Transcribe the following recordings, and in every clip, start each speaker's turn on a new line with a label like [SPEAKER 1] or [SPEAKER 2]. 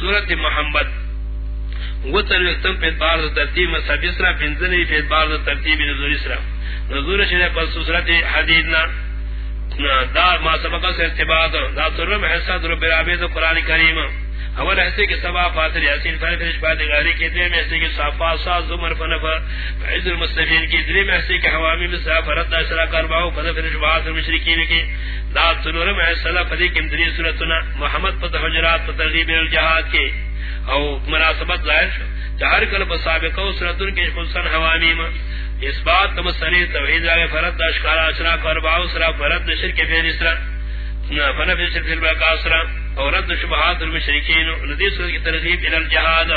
[SPEAKER 1] سورت محمد. بار ترتیب مصحب اسرا بار ترتیب نزول اسرا نزول سورت حدیدنا دا ما سے ارتباط، دا سرم حصہ برابید قرآن کریم. اول حصے کے سبا فاتر یاسین فرفرش پاتے غاری کی دویم حصے کے صافا ساز زمر فنفا فعز المصطفین کی دریم حصے کے حوامی بسا فرد اشرا کرباو فضفرش بحاث المشرکین کی دا سنورم حصہ فدی کم دری سورتنا محمد پتہ حجرات پترغیب الجہاد کی او مناسبت ظاہر شو۔ جہر کل بسابقہ سورتن کے خلصن حوامی میں اس بات تم سنی توحید آگے فرد اشکارا اشرا کرباو سرا فرد شرک فین اسرا۔ فنفی شرک البقا سرا اور رد شبہات المشرکین ندی سورت کی ترغیب الى الجہاد،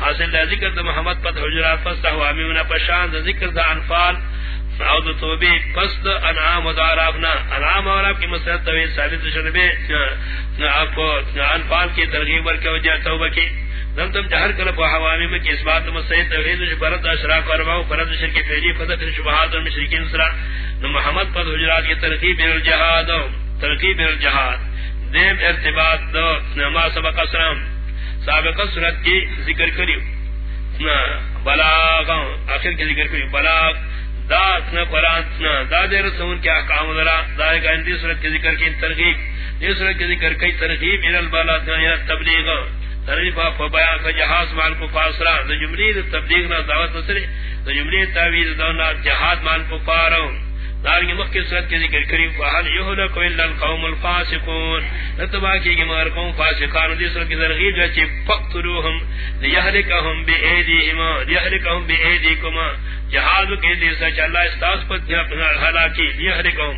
[SPEAKER 1] حاصل دا ذکر دا محمد پت حجرات پس دا حوامی منا پشان دا ذکر دا انفال، او دا توبی پس دا انعام و دا عرابنا. انعام و عراب کی مسئلت توید ثابت شربے انفال کی ترغیب ورکا وجہ توبہ کی. دم تم جہر کل پا حوامی میں اس بات مسئلت توید شبرت اشراق و ارباو فرد شرک پیری فضل شبہات المشرکین سرا. محمد پت حجرات کی ترغیب الى الجہاد، ترغیب الى الجہاد. دیم ارتباط دو نما سبق اسرام سابق صورت کی ذکر کریو۔ بلاغ، آخر کی ذکر کریو۔ بلاغ دا اتنا قرآن دا دیر سون کیا احکام درا دا ایک اندی صورت کی ذکر کی ترغیب۔ دی صورت کی ذکر کی ترغیب الى البلاغ الى تبلیغ ترغیب آپ بیان کا جہاز مال کو فاسرا دا جملی دا تبلیغ نا دعوت نصری دا جملی تاویز دا جہاد مال کو فارم دارنگی مخی صورت کے ذکر کریم فحل یہلکو اللہ القوم الفاسقون۔ نتبا کی گی مار قوم فاسقان دی صورت کی ذرغیب جو چی فقتلوہم لیہلکہم بی ایدیہما لیہلکہم بی ایدیکما جہاد کے دیسا چا اللہ استاس پر حلاکی لیہلکہم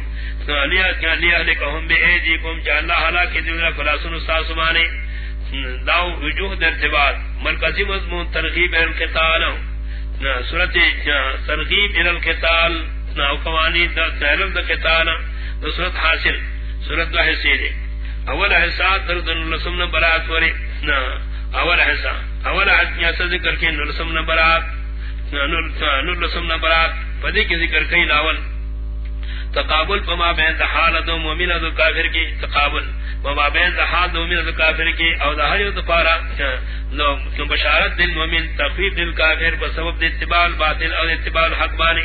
[SPEAKER 1] لیہلکہم بی ایدیکم چا اللہ حلاکی دیونا فلاسن استاس مانے داو وجوہ درتبات مرکزی مضمون ترغیب القتال۔ سورت ترغیب القتال۔ حسنا او قوانین دا تعلم دا کتانا دا صورت حاصل، صورت دا حصے دے۔ اول حصہ درد نلسم نبرات وری، نا، اول حصہ اول حصہ ذکر کے نلسم نبرات نلسم نبرات پدی کی ذکر کئی لاول۔ تقابل پما بین حال دو مومن دو کافر کی، تقابل پما بین حال دو مومن دو کافر کی، او دا ہر یو پارا بشارت دل مومن تخفیف دل کافر، بسبب اتباع باطل او اتباع حق بانی۔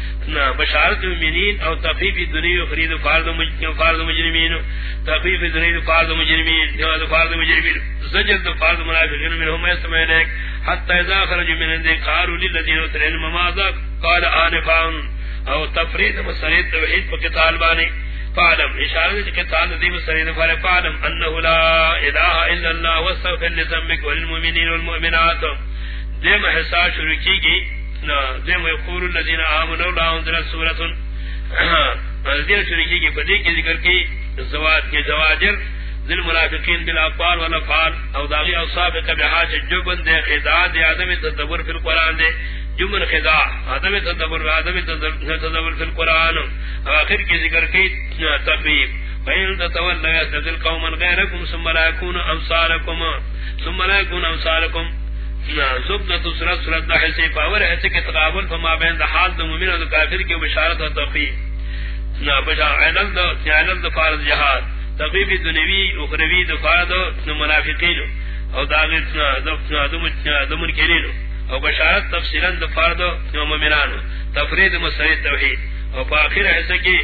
[SPEAKER 1] بشارت المؤمنین او تخفیف دنیا خرید فرض مجرمین. فرض مجرمین تخفیف دنیا فرض مجرمین. جو فرض مجرمین. زجر فرض منافقین منهم يسمعون حتى اذا خرج من عند قالوا للذين ترين ماذا قال انفا او تفريد مسرید توحید پر قتال بانی. فعلم اشارت کہ قتال دی مسرید پر فعلم انه لا اله الا الله واستغفر لذنبك وللمؤمنين والمؤمنات. دیم حساب شروع کی گئی دیم یقول الذين امنوا لا انزل سوره الذين شرکی کی بدی کی ذکر کی زواج کے زواجر ذل منافقین بلا قال ولا قال او داغی اوصاف کبحاج جبن دے خدا دے ادم تدبر فی القران دے جمن خدا ادم تدبر ادم تدبر فی القران اخر کی ذکر کی تقریب. فین تتولى يستذل قوما غيركم ثم لا يكون امثالكم ثم لا يكون امثالكم سبت سرت سرت دا حصے پاور ایسے کہ تقابل فما بین دا حال دا مومن دا کافر کی بشارت و تقفیق نا بشا عینل دا عینل دا فارد جہاد۔ تقفیق دنوی اخروی دا فارد دا منافقین۔ او دا غیرنا دا منکرین۔ او بشارت تفصیلا دا فارد دا مومنان۔ تفرید مسرد توحید۔ او پا آخر حصے کی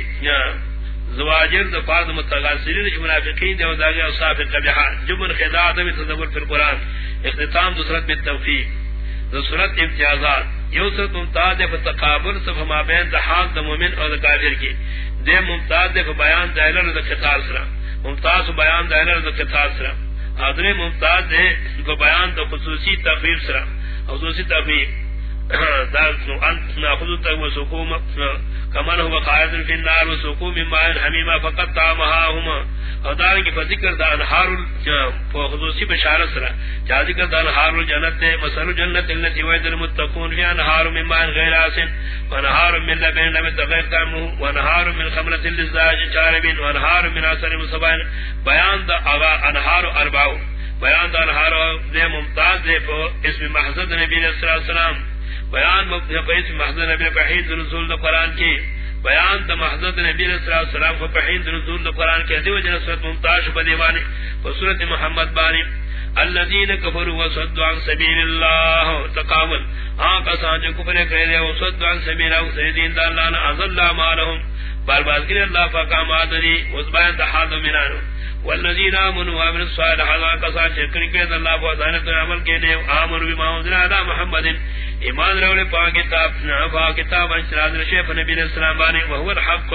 [SPEAKER 1] زواجر دا فارد متغاصرین منافقین دا دا غیر صاف قبحان جمن خدا دا تدبر فی القرآن اختتام دوسرت میں توفیق. دوسرت امتیازات. یو سرت ممتاز دے تقابل صف ما بین دا حال دا مومن اور دا کافر کی دے ممتاز دے بیان دا علر دا قتال سرا ممتاز بیان دا علر دا قتال سرا آدھر ممتاز دے بیان دا خصوصی تقریب سرا خصوصی تقریب کمن ہو قائد فی النار وسقو من حمیما فقط طعمها اور دار کی ذکر دا انہار خصوصی بشارت سرا. جا ذکر دا انہار الجنت مثل جنت التي وعد المتقون فيها انہار من ماء غیر آسن. وانہار من لبن لم تغیر طعمه وانہار من خمرة للزاج شارب وانہار من عسل مصبان بیان دا اغا انہار اربعو. بیان دا انہار دے ممتاز دے پو اسم محضد نبی صلی اللہ علیہ وسلم بیان مقدس محضر نبی پہید رسول دا قرآن کی بیان دا محضر نبی صلی اللہ علیہ وسلم کو پہید رسول دا قرآن کی دیو جنہ صورت ممتاش بدیوانی فصورت محمد بانی الذين كفروا وصدوا عن سبيل الله تقامل آقا ہاں، ہاں سانجا کفر کرے وصدوا عن سبيل الله سيدين دا اللہ نا اضل مالهم برباد ہاں، کرے اللہ فاقام آدنی وزبان دا حاد منانو والذین آمنوا وعملوا الصالحات آقا سانجا کرے، اللہ فاقام عمل کے لیے آمنوا بما انزل على محمد ایمان روڑے پاک کتاب پاک کتاب انشراد رشیف نبی السلام بانے، وہو الحق.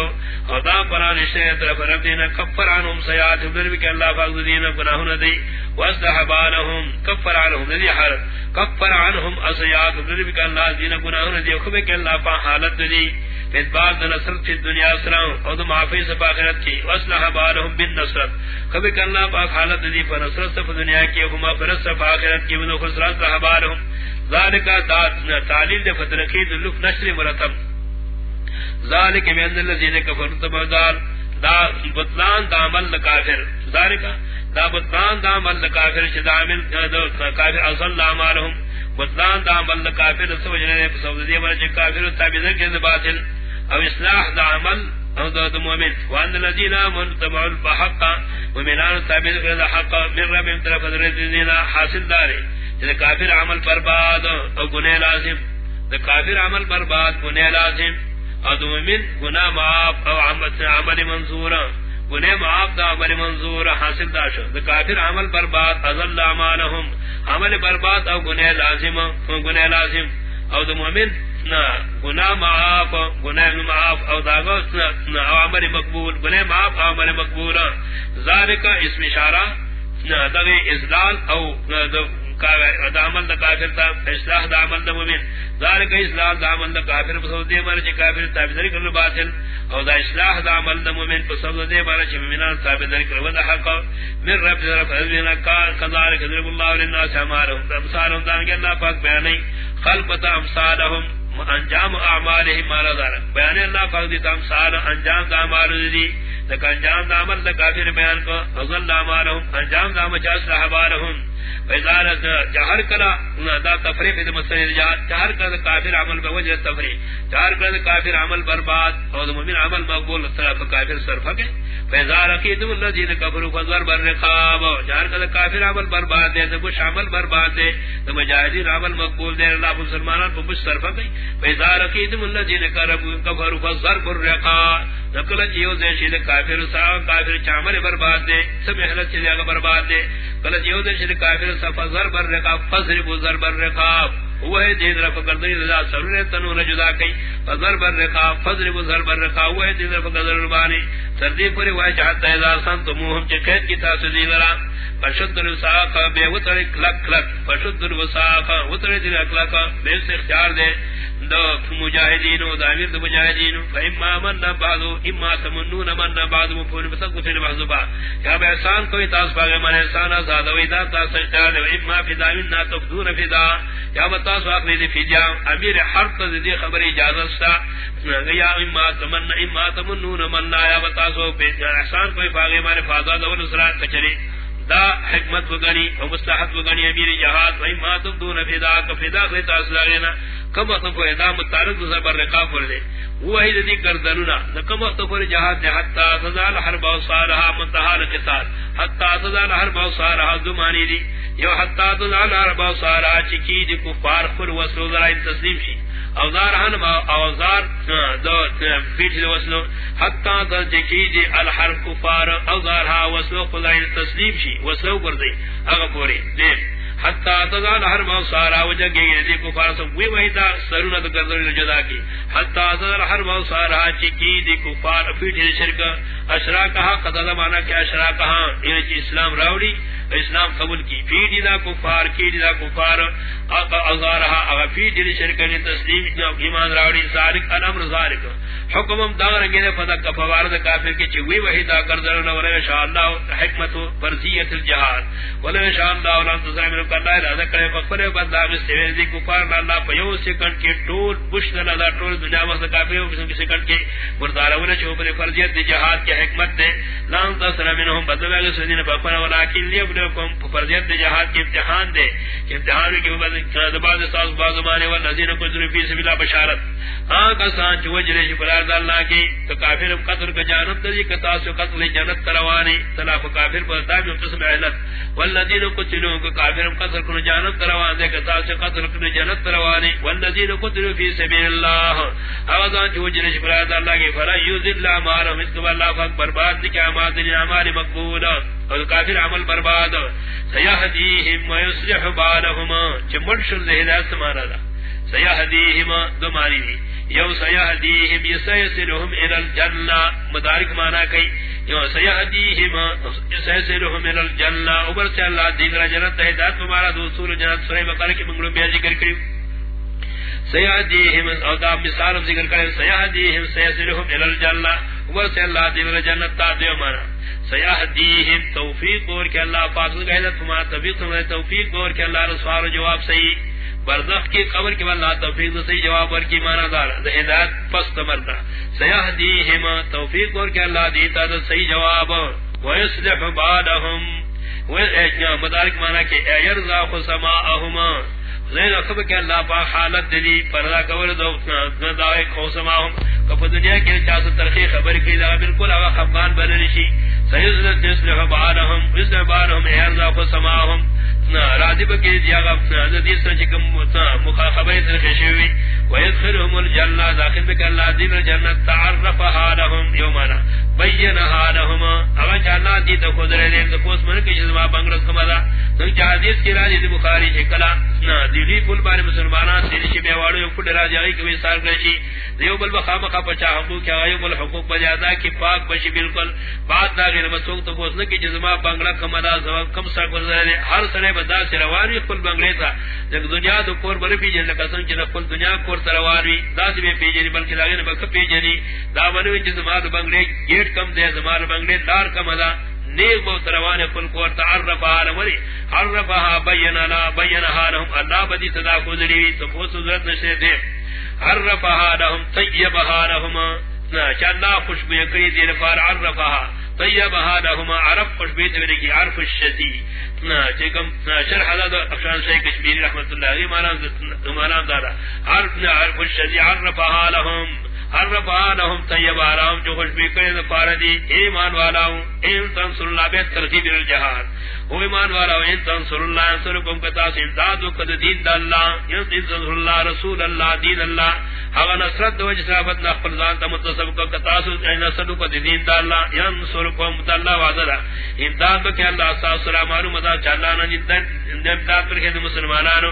[SPEAKER 1] خدا پران اشتہ طرف رب دینا، کفر عنہم سیاد حضر کہ اللہ فاق دینا گناہون دی. واستحبانہم کفر عنہم دی حر. کفر عنہم اسیاد حضر کہ اللہ دینا گناہون دی خبر کہ اللہ فاق حالت دی. نصرت فی اسلام کی. واسلح بالہم بن نصرت اللہ پاک حالت دی فنصرت سب دنیا کی فرس کی. ونو خسرات ذالک تعلیل دے فترقی دلوف نشر مرتب. ذالک بیند اللذین کفر تبادال دا بطلان دا عمل کافر. ذالک دا بطلان دا عمل کافر چھ دا عمل کافر اصل عمالهم بطلان دا عمل کافر سو جنہ پسود دی مرچ کافر تابیدر کے باطل. او اصلاح دا عمل او دا دا مومن. وان الذین آمن تبعوا الحق. ومنان تابیدر کے حق. من رب طرف در حاصل دارے. دا کافر عمل برباد او گناہ لازم. دا کافر عمل برباد، گناہ لازم. او دا مومن گناہ معاف او عمل منظور. گناہ معاف دا عمل منظور، حاصل دا شو. دا کافر عمل برباد ازل عمالهم عمل برباد او گناہ لازم او گناہ لازم. او دا مومن گناہ معاف گناہ معاف او داغوس او عمل مقبول. گناہ معاف او عمل مقبول. ذالک اسم اشارہ دا ازلال او دا دا عمل دا کافر تا، اصلاح دا عمل دا مومن. ذالک اصلاح دا عمل دا کافر پسو دے مارا چی کافر تابداری کرن باطل، او دا اصلاح دا عمل دا مومن پسو دے مارا چی مومنان تابداری کرن دا حق. من رب ذرف حضرنا کار کذارک ذرب اللہ للناس عمارهم دا امثالهم دانگی اللہ پاک بیانی خلبت امثالهم، انجام اعمالهم مالا دارا. بیانی اللہ پاک دیتا امثال، انجام دا اعمال دی لکہ انجام دا عمل دا کافر بیان کو اظل اعمالهم، انجام دا مجاس رحبالهم فیضارت جہر کلا دا تفریق دا مسئلہ جہر جہر کلا کافر عمل بوجہ تفریق جہر کلا کافر عمل برباد، اور ممین عمل مقبول طرف کافر صرفہ کے جہر کلا کافر عمل برباد دے، دا بش عمل برباد دے، دا مجاہدین عمل مقبول دے، اللہ مسلمانان پا بش صرفہ کے فیضار قیدم اللہ جین کفر فضر بر رقاب نقل جیو دے شید کافر سا کافر چامل برباد دے، سب محلت چیزے برباد دے۔ کل جیو دے شید کافر صف ضرب الرقاب فضرب ضرب الرقاب وہ دین رف کردنی رضا، سرور تنو نجدا کئی فضرب الرقاب فضرب ضرب الرقاب وہ دین رف کردنی ربانی سردی پوری وائی چاہتا ہے ازار تو موہم چے قید کی تاسو دی لرا فشد الوساق بے وطر کلک کلک، فشد الوساق وطر دین اکلک، بے سے اختیار دے دو مجاہدین و دامیر دو مجاہدین فاما من بعضو اما تمنون من بعضو مفہول بسد کفر محضوبا یا بے احسان کوئی تاس پاگے من احسان آزاد و ادا تاس سجدار و اما فدا من نا تفدون فدا یا بتاس واقعی دی فدیا امیر حرق دی خبر اجازت ستا یا اما تمن اما تمنون من نا یا بتاس و احسان کوئی باغی مارے فاضا دو نصرات کچری دا حکمت وگنی و مستحب وگنی، امیر جہاد و اما تبدون فدا کفدا کوئی تاس لاغینا کم وقت کو ادام متعلق زبر رقاب ورده وہی دی گردنونا۔ کم وقت کو جہاد دے، حتی تزال حرب و صارها منتحال قتال۔ حتی تزال حرب و صارها زمانی دی۔ یو حتی تزال حرب و صارها چکی دی کفار خور وصلو ذرائن تسلیم شی۔ اوزار ہن اوزار دو پیٹ دی وصلو۔ حتی تزال چکی دی الحرب کفار اوزار ہا وصلو خلائن تسلیم شی، وصلو بردی اگا پوری، دیم۔ حتا تزال ہر ما سارا وجہ گئے دی کو فارس وی وہی دا سرنا تو گردن جدا کی. حتا تزال ہر ما سارا چ کی دی کو فار فیٹ شرک. اشرا کہا قتل زمانہ کہ اشرا کہا یہ یعنی چ اسلام راوڑی، اسلام قبول کی. فی دیدا کفار، کی دیدا کفار. ازارها اغا فی دیدا شرکن تسلیم ایمان راوڑی، ذالک الامر ذالک. حکمم دارنگی نے فدق فوارد کافر کی چوی وحی دا کردر ولو شاء اللہ حکمت فرضیت الجہاد. ولو شاء اللہ ولم تسرع من اللہ ارادہ کرے فقر بندہ مستوی دی کفار اللہ پیو سکنڈ کی ٹول پشت لدا ٹول دنیا وقت کافر ہو کسی سکنڈ کی مردارہ ولا چھو پر فرضیت دی جہاد کی حکمت دے. لان تسرع منہم بدل اگر سدین ولیکن لیبنکم فرضیت دی جہاد کی امتحان دے. کہ امتحان کی بعض استاذ بعض زمانے والذین قدروا فی سبیل بشارت. ہاں کسان جو وجرے شپرار اللہ کی، تو کافر قتل کا جانب تری کتا سو قتل جنت تروانی تلاف کافر پر تاج قسم علت. والذین قتلوا کو کافر قتل کو جانب تروان دے، کتا سو قتل کو جنت تروانی والذین قتلوا فی سبیل اللہ. ہاں، اوذان جو وجرے شپرار اللہ کی، فلا یذل ما رحمت کو اللہ پاک برباد کیا مادری ہماری مقبول اور کافر عمل برباد. سیہدیہم ویصلح بالہم چمن شر ہدایت سمانا دا سیہدیہم دو معنی دی یو سیہدیہم یسیسلہم الى الجنہ مدارک مانا کئی یو سیہدیہم یسیسلہم الى الجنہ اوبر سے اللہ دین را جنت ہدایت مارا دو سور جنت سورہ بقرہ کی منگلوں بیا ذکر کریو سیہدیہم او دا مثال ذکر کرے سیہدیہم سیسلہم الى الجنہ اوبر سے اللہ دین را جنت تا دیو مارا سیہدیہم توفیق اور کہ اللہ پاک نے کہا تمہارا طبیعت تمہارا توفیق اور کہ اللہ رسوار جواب صحیح، برزخ کی قبر کی اللہ توفیق صحیح جواب اور کی مانا دار ہدایت پس مرنا سیہدیہم توفیق اور کہ اللہ دیتا تو صحیح جواب۔ ویصلح بعدہم مدارک مانا کہ ایرزا خسماءہم زین اخب کہ اللہ پاک حالت دلی پردہ کور دو دعوے خوسماہم کپ دنیا کے چاس ترخی خبر کی دا بالکل آگا خفان بننشی سیزلت نسلح بعدهم وزن بعدهم ایرزا خسماہم راضی بکی دیا گا حضرت سر چکم مخاخبہ ترخی شوی ویدخلهم الجنہ داخل بکی اللہ دین الجنت تعرفها لهم یومانا، بینها لهم. اگر چاہنا دی تا خودرے دیم تا پوس من کشی زمان بنگرس کمدا نک چاہ حدیث کی راضی دی بخاری چکلا دیلی پل بار مسلمانان سیدشی بیوارو یو پل راضی آگئی کبھی سار کرشی دیو بل بخا مخا پچا حقوق کیا آئیو بل حقوق بجادا کی پاک بشی بالکل. بعد دا غیر مسوک تا پوس نکی جزما بنگلا کمدا زمان کم سا کرزرے ہر سنے بدا سے روانی خپل بنگلے تا جگ دنیا دو کور بر پی جن قسم چ خپل دنیا کور ترواری دا دی پی جن بلکہ لاگے نہ بک پی جنی دا بنو چ زما دو بنگلے گیٹ کم دے زما بنگلے دار کم دا نیک بو تروان خپل کور تعرف علی ولی عرفها بینا لا بینا لهم. اللہ بدی صدا کو ذری تو کو ضرورت نشے دے عرفها لهم طیبها لهم. چا خوشبو کری دیر پار عرفها، طيبها لهما عرف خوشبو دیر کی عرف الشدی. چکم شرح حضرت افشان شای کشمیری رحمت اللہ علیہ مانا دارا. عرف عرف الشدی، عرفها لهم. عرفها لهم طیبها لهم جو خوشبیت کرے دفار دی ایمان والا ہوں این تنصر اللہ بیت ترغیب الجہاد او ایمان والا ان تنصر اللہ انصرکم کتا سمداد وقت دین دا اللہ ان تنصر اللہ، رسول اللہ، دین اللہ۔ اغا نصرت دو جسرافت نخفل زانتا متصف کو کتا سمداد وقت دین دا اللہ۔ ینصرکم دا اللہ وعدد امداد بکی اللہ صاحب سلام معلوم دا چالانا جدن امداد پر خید مسلمانانو۔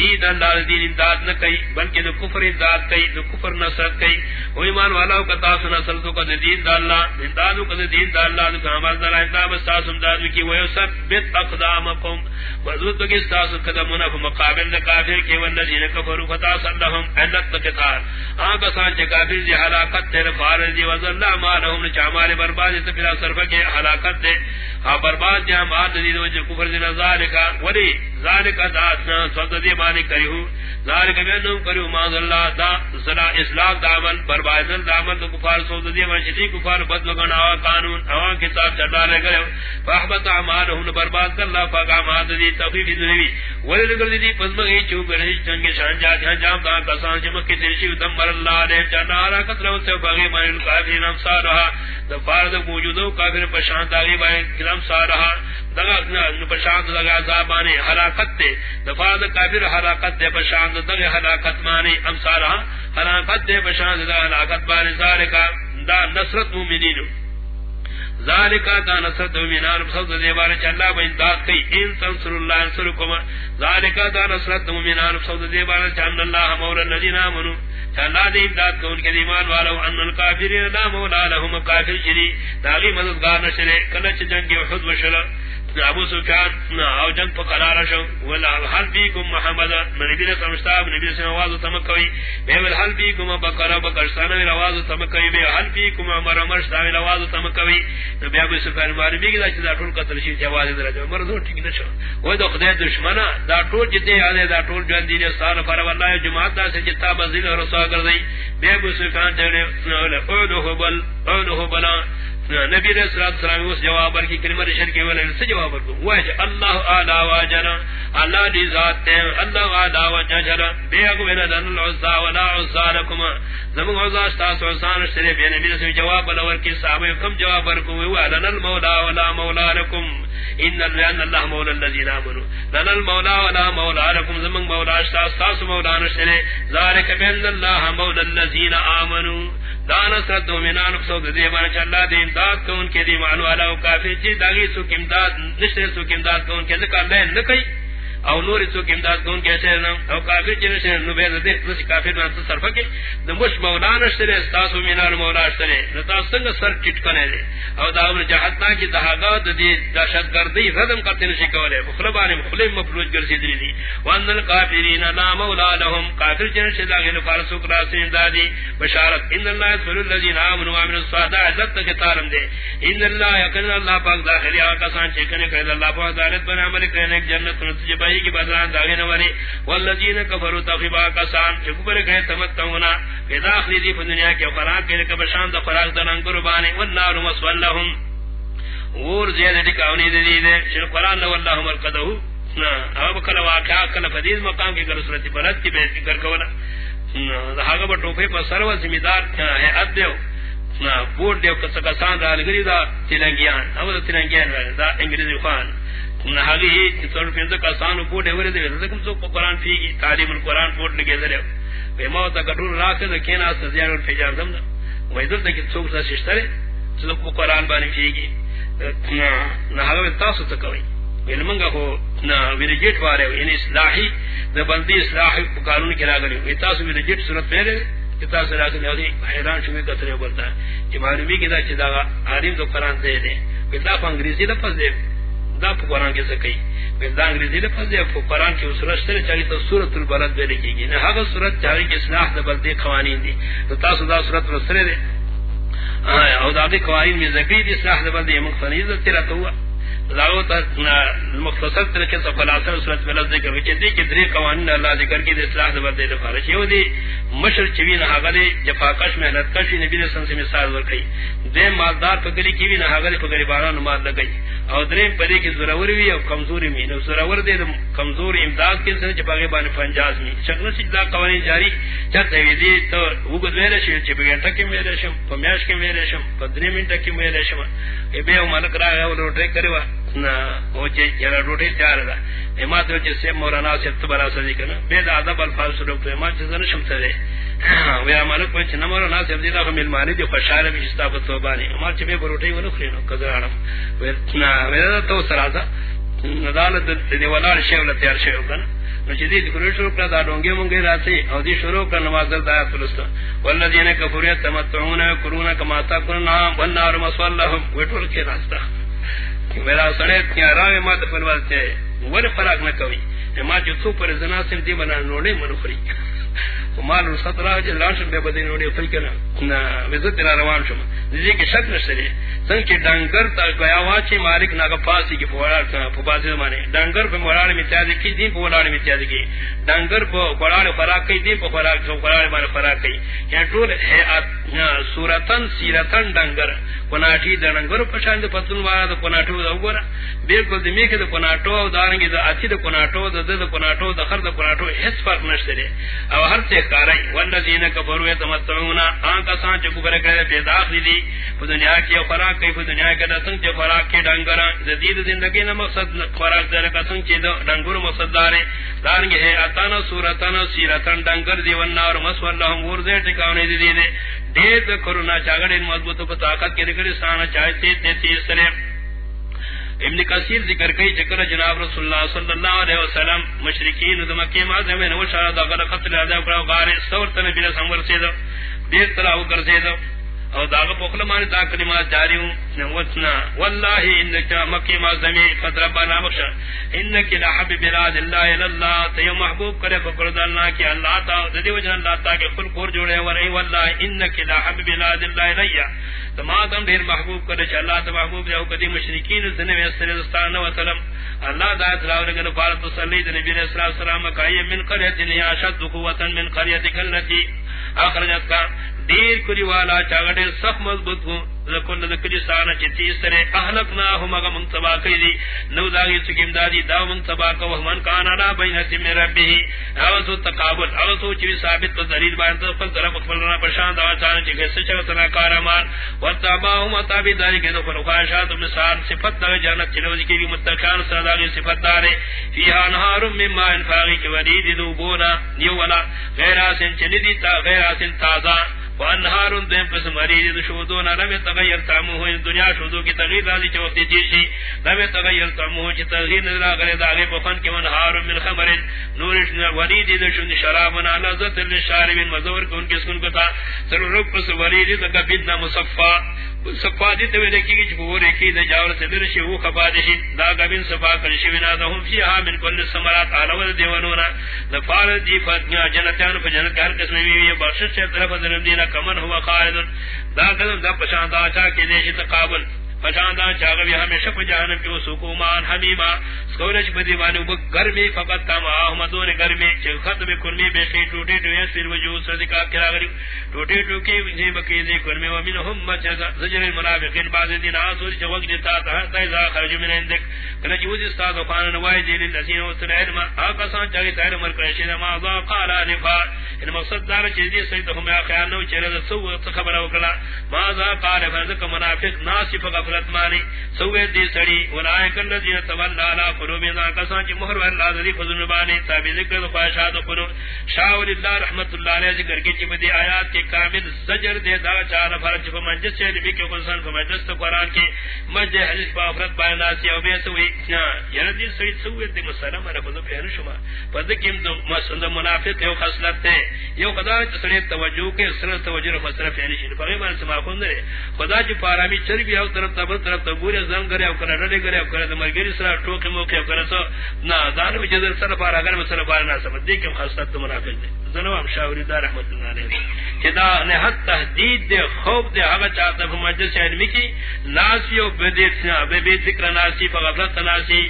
[SPEAKER 1] دین اللہ دین امداد نہ کئی، بلکہ دو کفر امداد کئی دو کفر نصرت کئی۔ وہ ایمان والا کا تاس نصرت کا دین دا اللہ امداد کا دین دا اللہ کا عمل دا امداد بس تاس امداد کی وہ سب بت اقدامکم۔ مضبوط کی تاس قدمنا مقابل کافر کے والذین کفروا فتاس لهم ان القتال۔ ہاں کسان چ کافر دی ہلاکت تیر فارض دی وذل ما لهم چامال برباد تے پھر صرف کے ہلاکت دے۔ ہاں برباد جہاں مات دی وجہ کفر دی نظر کا ولی ذالک داسنا صد دی مانی کریو ذالک بینو کریو ما اللہ، دا صلا اسلام دا عمل، برباد دا عمل کفار صد دی من شدی کفار بد لگن آوا قانون آوا کتاب چڑھا لے گئے فاحبت اعمالهم برباد کر اللہ فاق آماد دی تخفیف دنوی ولی لگر دی پزمگی چوب رہی چنگ شان جا دھیان جام دا کسان چمک کی ترشی دمبر اللہ نے چانا آرا کتر سے باغی مانی کافی نام سا رہا دا فارد موجودو کافر پشان داغی بائیں کلام سا رہا دغا پشان دغا عذابانی دے دفاد کافر حلاکت دے پشان دغا حلاکت مانی امسارا حلاکت دے پشان دغا حلاکت بانی ذالکا دا نصرت مومنینو ذالکا دا نصرت مومنان. بسوط دے بارے چلا با انداد کئی ان تنصر اللہ انصرکم ذالکا دا نصرت مومنان. بسوط دے بارے چلا اللہ مولا الذین آمنو چلا دے امداد کو ان کے دیمان والا ان الکافرین لا مولا لهم، کافر شری. داغی مددگار نشرے کلچ جنگی وحد وشلا ابو سفیان او جنگ پر قرار شو، ولا حل فیکم محمد نبی نے سمجھتا نبی سے آواز تمکوی بے ول حل فیکم بکر بکر سنہ وی آواز تمکوی بے حل فیکم عمر عمر سنہ وی آواز تمکوی نبی ابو سفیان مار بھی کہ چا ٹول قتل شی آواز در جو عمر دو ٹھیک نہ شو وہ تو خدا دشمنا دا ٹول جتے یاد دا ٹول جان دی نے سال پر والله جماعت دا سے جتا بزل رسوا کر دی۔ بے ابو سفیان چڑے اولو بل، اولو بلا۔ نبی علیہ الصلوۃ والسلام اس جواب کی کلمہ شرک کے والے سے جواب کو وہ ہے اللہ اعلی و جنا اللہ دی ذات ہے، اللہ اعلی و جنا بے اگو بنا دن العزا ولا عزا لكم زم عزا استاس حسان شری بے یعنی نبی سے جواب لور کی صحابہ کم جواب کو۔ وہ علن المولا ولا مولا لكم ان لان الله مولا الذين امنوا لن المولا ولا مولا لكم زم مولا استاس مولا شری ذلك بان الله مولا الذين امنوا دانت رد مومنان فسود دے بارا چا اللہ دے امداد کون کے دی مانو والا کافر جی داغی سوک امداد نشتے سوک امداد کون کے ذکر لین نہ او نور سو امداد کون کیسے نہ او کافر جن سے نو بے دے اس کافر نہ تو صرف کے دمش مولانا شرے استاس مینار مولا شرے نتا سنگ سر ٹٹ کنے دے۔ او داور جہتا کی دہاگا دی دہشت گردی ردم کرتے نشی کولے مخلبان مخلب مفروج گرسی دی دی۔ وان الکافرین لا مولا لهم کافر جن سے لاگے نو فارسو کرا سے امدادی بشارت، ان اللہ یذل الذین آمنوا وعملوا الصالحات، عزت کے تارم دے۔ ان اللہ یقین اللہ پاک داخلی آکسان چکنے، کہ اللہ پاک دارت بنا عمل کرنے جنت نتیجہ گواہی کی بدلان داغے نوانی والذین کفروا تخبا کسان چکبر گئے تمتعونا پیدا اخلی دی دنیا کی فراق کے لکا بشان دا فراق دا ننگر بانے والنار مسول لهم اور زیادہ دکاونی دی دی شن قرآن نو اللہ مرکدہو اب کل واقعا کل فدیز مقام کی کل صورت بلد کی بیتی کر کولا حقا با ٹوپے پا سرو زمیدار ہے اد دیو بورڈ دیو کسان را لگری دا تلنگیان او دا تلنگیان دا انگریزی خوان نہاگی سر پینز پوٹے ورے دے سو قرآن تعلیم القرآن پوٹ لگے وی موتا راکے دا دم دا۔ وی سوک سا ششترے قرآن بانی تاسو تکوئی ویرجیٹ وارے یعنی اصلاحی، دا بندی اصلاحی قانون کی راگلی۔ تاسو ویرجیٹ صورت سے راگلی یعنی حیران ہے کہ معلومی کی دا چی دا عالم تو قرآن دے دے۔ وی پا انگریزی لفظ دے۔ دا پا قرآن کیسا کئی سکی دا انگریزی لفظ دے پا قرآن کی سورت شتر چاہیے تا سورت البلد بے لکی گی نا ہر سورت چاہیے کی اصلاح دا بلدے قوانین دی تو تاسو دا سورت رسرے دے او دا دی قوانین میں ذکری دی اصلاح دا بلدے مقصنی دا تیرا تو ہوا داو مختصر طریقے سے خلاصہ سورت میں لفظ ذکر وچے دی کہ دری قوانین اللہ ذکر کی دی اصلاح دا بلدے دفارہ چیو دی مشر چوی نہ غلے جفاکش محنت کش نبی نے سن سے مثال ور کئی دے مالدار پگلی کی بھی نہ غلے پگلی باران مال لگئی او درے پدی کی ضرور وی او کمزوری می نو ضرور دے کمزور امداد کے سن چپاگے بان پنجاز می شکل سجدا قوانین جاری چت وی دی تو وہ گزرے شی چ بگن تک میرے شم پمیاش کے میرے شم پدری منٹ کی میرے شم اے بے مالک را او روٹے کروا نہ روٹے تیار دا اما تو چ سے مولانا سے تو سدی کنا۔ بے ادب الفاظ سو تو اما چ زن شم ترے وی مالک پچ نہ مولانا سے دی دا مل مانی دی بھی استابت تو بانی اما چ بے روٹے ونو کھینو کزارم وی نا تو سرازا ندالت دی ولار شیو تیار شیو کنا۔ نو چ شروع کړه دا ډونګي مونږه راځي او دی شروع کړه نماز دا تلست ولذین کفروا تمتعون کرونا کما تا والنار مسلهم وټول کې راځتا میرا سڑے کیا راوی ما دفن والتے ور فراغ نہ کوي ما جو تو پر زنا سم دی بنا نوڑے منو منفری۔ مال سترا جے جی لانش بے بدی نوڑے فری کنا نا وزت را روان شوم دی کہ شک نشری سن کہ ڈنگر تا گیا واچی مالک نا پاسی کی پوڑا کنا پبازے مانے ڈنگر پہ موڑاڑ میں تیادی کی دی پوڑاڑ میں تیادی کی. ڈنگر پہ پوڑاڑ فراق کی دی پہ فراق سو فراڑ مانے فراق کی. کہ ٹول ہے سورتن سیرتن ڈنگر. کناٹی ڈنگر پشان دے پتن وارا دے کناٹو دا وګورا بالکل دې میکه د کناټو او دارنګ د اتی د کناټو د د کناټو خر د کناټو هیڅ فرق نشته او هر څه کارای. ولذین کفروا تمتعون ان کا سان چې کوبره کړه په داخلي دي. دنیا کې او فراق کوي، په دنیا کې د څنګه فراق کې ډنګرا جدید زندگی نه مقصد فراق در کا څنګه چې د ډنګر مقصد دارې دارنګ ہے اتانا سورتن سیرتن ډنګر دی ونار مسور لهم ورځه ټکاونه دي دي. دې د کرونا چاغړې مضبوطه په طاقت کې لري سانه چاہتے تے تیسرے ابن کثیر ذکر کئی چکر جناب رسول اللہ صلی اللہ علیہ وسلم مشرکین د مکہ معظم میں نو شارا دا غلط قتل ادا کرا غار سورتن بلا سمور سے دیر طرح ہو کر سے دو او داغ پوکل مانی دا کلمات جاری ہوں۔ نوتنا واللہ انکا مکی معظمی قد ربنا بخشا انکی لحب بلاد اللہ الاللہ تیو محبوب کرے فقرد اللہ کی اللہ تا ددی وجہ اللہ تا کہ خل کور جوڑے ورئی واللہ انکی لحب بلاد اللہ الاللہ تماتم دیر محبوب کرے چا اللہ تا محبوب جاو کدی مشرکین زنوی استری دستان و سلم اللہ دا اطلاع لگن فارت صلی دی نبی صلی اللہ من قریت یا شد قوتا من قریت کلتی اخرجت کا دیر کلی والا چاگڑے سخ مضبط ہوں۔ لکن لکلی سانا چی تیسرے احلقنا ہم اگا منتبا کئی دی نو داگی سکیم دادی، دا منتبا کا وحمن کانا لا بین حسیم ربی ہی اغسو تقابل اغسو چی ثابت تو دلیل بائن تو فل طرف اقبلنا پرشان دا چانا چی غیس چگتنا کارمان واتابا ہم اتابی داری کے دو فرقاشات مثال صفت دا جانت چلوزی کی بھی متقان ساداگی صفت دارے. فیہا نهار من ماء فاغی کی ورید دو بونا نیو والا غیر آسن چلی تا، غیر آسن تازہ. وانہار دیم قسم مرید شودون لم تغیر تعموه دنیا شودو کی تغییر راضی چوتی تیشی لم تغیر تعموه چی تغیر نظر آگر داغی بخن کی منہار من خمر نورش ورید دشن شرابنا لذت شاربین مزور کن کس کن کتا سر رب قسم ورید دکبیدنا مصفا صفا دی تو لکی کی بورے کی دے جاور سے در شو خفا دی دا گبن صفا کر شو نا دہم فی ہا من کل سمرات علو دیونونا نفال دی فتنیا جنتان فجنت ہر قسم وی بخشش طرف در دینا کمن ہوا خالد دا قدم دا پشان دا چا کے دیش تقابل فشاندا چاغوی ہمیشہ پجانم کیو سکومان حمیما سکولش بدیوانو بگرمی فقط تام احمدون گرمی چه ختم کرمی بیشی ٹوٹی ٹویا سر وجود صدقا کرا غریب ٹوٹی ٹوکی وزی جی بکیزی کرمی ومن هم زجر المنافقین بعض دین آسوری چه وقت تا تحت ایزا خرج من اندک۔ کنا جوزی استاد و خانن دیلی لسین وستن علم آقاسان چاگی تایر مرکنشی ما ذا قالا نفا۔ ان مقصد دار چیزی سیتا ہم آخیان نو چیرد سو خبر وکلا ما ذا قالا فرزک منافق ناسی فقف غفلت مانی، سوے دی سڑی، اولائک الذین تولوا علی قلوبهم ذا کسان چ مہر اللہ ذی فضل بانی، تابع ذکر خواہشات قلوب. شاول اللہ رحمت اللہ علیہ ذکر کی چ دی آیات کے کامل زجر دے دا چار فرج ف سے نبی کے قرآن ف مجلس قرآن کے مجھ حدیث با افراد با ناس یو بے سوی یا دی سڑی سوے دی مسلم رب ذو پہن شما. پد کیم تو مسند منافق یو خصلت ہے یو خدا سڑی توجہ کے سر توجہ مصرف یعنی شن فہمان سما کون دے. خدا جی پارامی چربی او طرف تب طرف تو بورے زنگ کرے او کرے ڈڑے کرے او کرے تو مرگری سرا ٹوکے موکے او کرے سو نہ دانو وچ جدر سر پار اگر مسل پار نہ سمجھ دی کہ خاصت تو منافق دے زنو ہم شاوری دار رحمت اللہ علیہ کدا نے حد تهدید دے خوف دے اگا چاہتا ہوں مجلس علمی کی، ناسی و او بدی بے بے ذکر ناسی فغفلت ناسی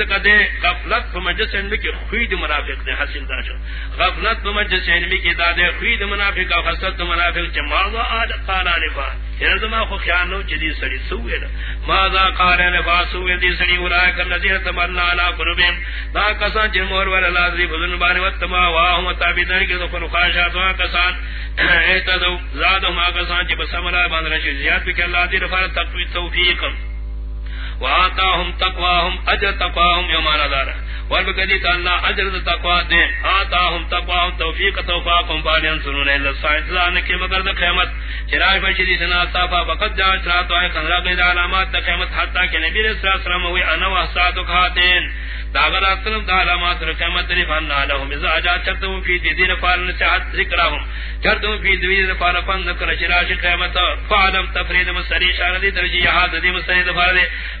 [SPEAKER 1] ذکر دے، غفلت کو مجلس علمی کی خوید منافق دے حاصل دا شو۔ غفلت کو مجلس علمی کی دا دے، خوید منافق او خاصت منافق چما وا آد قال نفا۔ یرزما خو خیال نو جدی سڑی سوے ماذا قارن فاسو دی سڑی ورا کر نذیر تمنا علی قربم دا کسان جن مور ور اللہ دی بزن بار وتما وا ہم تابع در کے تو خواہشات وا کسان اعتذو زاد ما کسان جب سمرا باندھ رشی زیاد بھی اللہ دی رفع تقوی توفیق وآتاهم تقواهم اجر تقواهم یوم نظر والبقدی تعالی اجر تقوا دے آتاهم تقواهم توفیق توفاقهم بارین سنون اللہ سائنس لانے مگر دا قیمت چرائی فرشدی سنا صافا فقط جان چراتو آئے خنرہ قید علامات دا قیمت حتی کہ نبی رسول اللہ سلام ہوئی انا وحساتو کھاتین۔ داغر اصلم دا علامات رقیمت رفان لهم ازا اجا چرتو فی دیدین فارن چاہت ذکرهم چرتو فی دیدین فارن فان ذکر چراش قیمت فعلم تفرید مستری شاردی درجی یحاد دی مستری دفار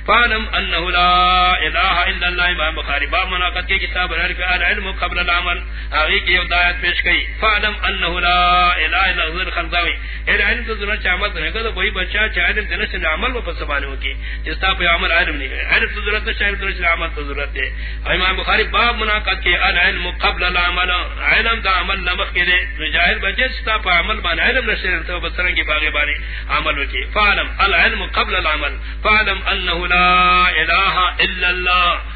[SPEAKER 1] فعلم انه لا الہ الا اللہ امام بخاری. باب مناقض کی کتاب رہر کے العلم قبل العمل. آگئی کی ودایت پیش گئی فعلم انه لا الہ الا حضور خلطاوی علم تو ذرا چامت رہے گا کوئی بچہ چاہ علم سے عمل و پسبانے ہوگی جس تا کوئی عمل علم نہیں ہے. علم تو ضرورت ہے شاہر دنس سے عمل تو ضرورت ہے امام بخاری باب مناقض کے العلم قبل العمل علم دا عمل نمخ کے دے جاہل بچے ستا پا عمل بان علم نشر تو بسرن کی باغے بانی عمل وکی فعلم العلم قبل العمل، فعلم انه لا الہ الا اللہ۔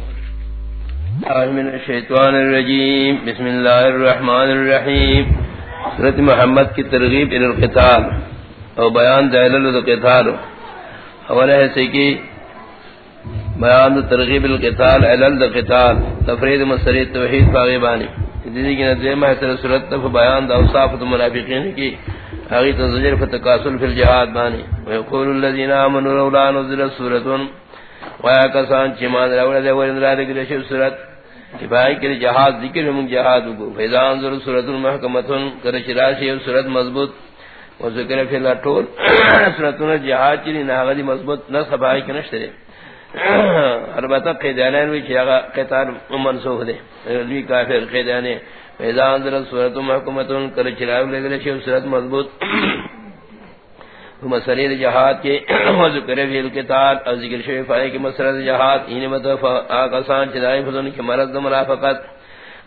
[SPEAKER 2] من الشیطان الرجیم بسم اللہ الرحمن الرحیم سورت محمد کی ترغیب الى القتال او بیان دلل القتال. اولا ہے سکی بیان ترغیب القتال علل القتال. تفرید مسری توحید باغیبانی دیدی کی نظیم ہے سر صورت تف بیان دا اوصافت منافقین کی حقیت زجر فتقاسل فی الجہاد بانی. ویقول اللذین آمنوا لولا نزل سورتون ویا کسان چیمان روڑا دے ورن را دے گلے شب صورت کفائی کے جہاد ذکر ہم جہاد کو۔ فیضان ذر صورت المحکمتن کرچ راشی صورت مضبوط۔ و ذکر فی اللہ ٹول صورتون جہاد چلی ناغدی مضبوط نصف بھائی کے نشترے البتہ قیدانین وی چیغا قتال منصوف دے۔ لوی کافر قیدانے فیضان ذر صورت المحکمتن کرچ راشی صورت مضبوط۔ مسئلہ جہاد کے ذکر فی القتال اور ذکر شوی فائے کی مسئلہ جہاد ہی مطلب آقاسان چدائی فضل کی مرض مرافقت.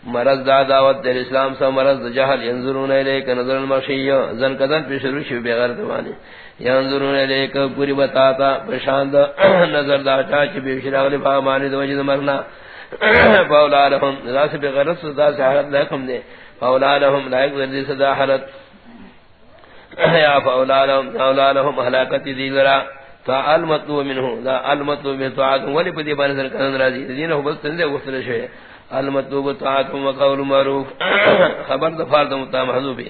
[SPEAKER 2] مرض دا دعوت دل اسلام سا مرض دا جہل ینظرون الیک نظر المخشی زن قدن پی شروع شوی بغیر دوانی ینظرون الیک پوری بتاتا پرشاند نظر دا چاچ بیوشی راغلی فاہمانی دو وجد مرنا. فاولا لهم دا سے بغیر دا سے حرد لکم دے. فاولا لهم لائک وردی صدا حرد یا فاولانهم اولانهم هلاكت ذی ذرا فالمطلوب منه ذا المطلوب من طاعت ولی پدی بار سر کن راضی دین ہو بس تندے غسل شے المطلوب طاعت و قول معروف، خبر دفار دم تا محذوب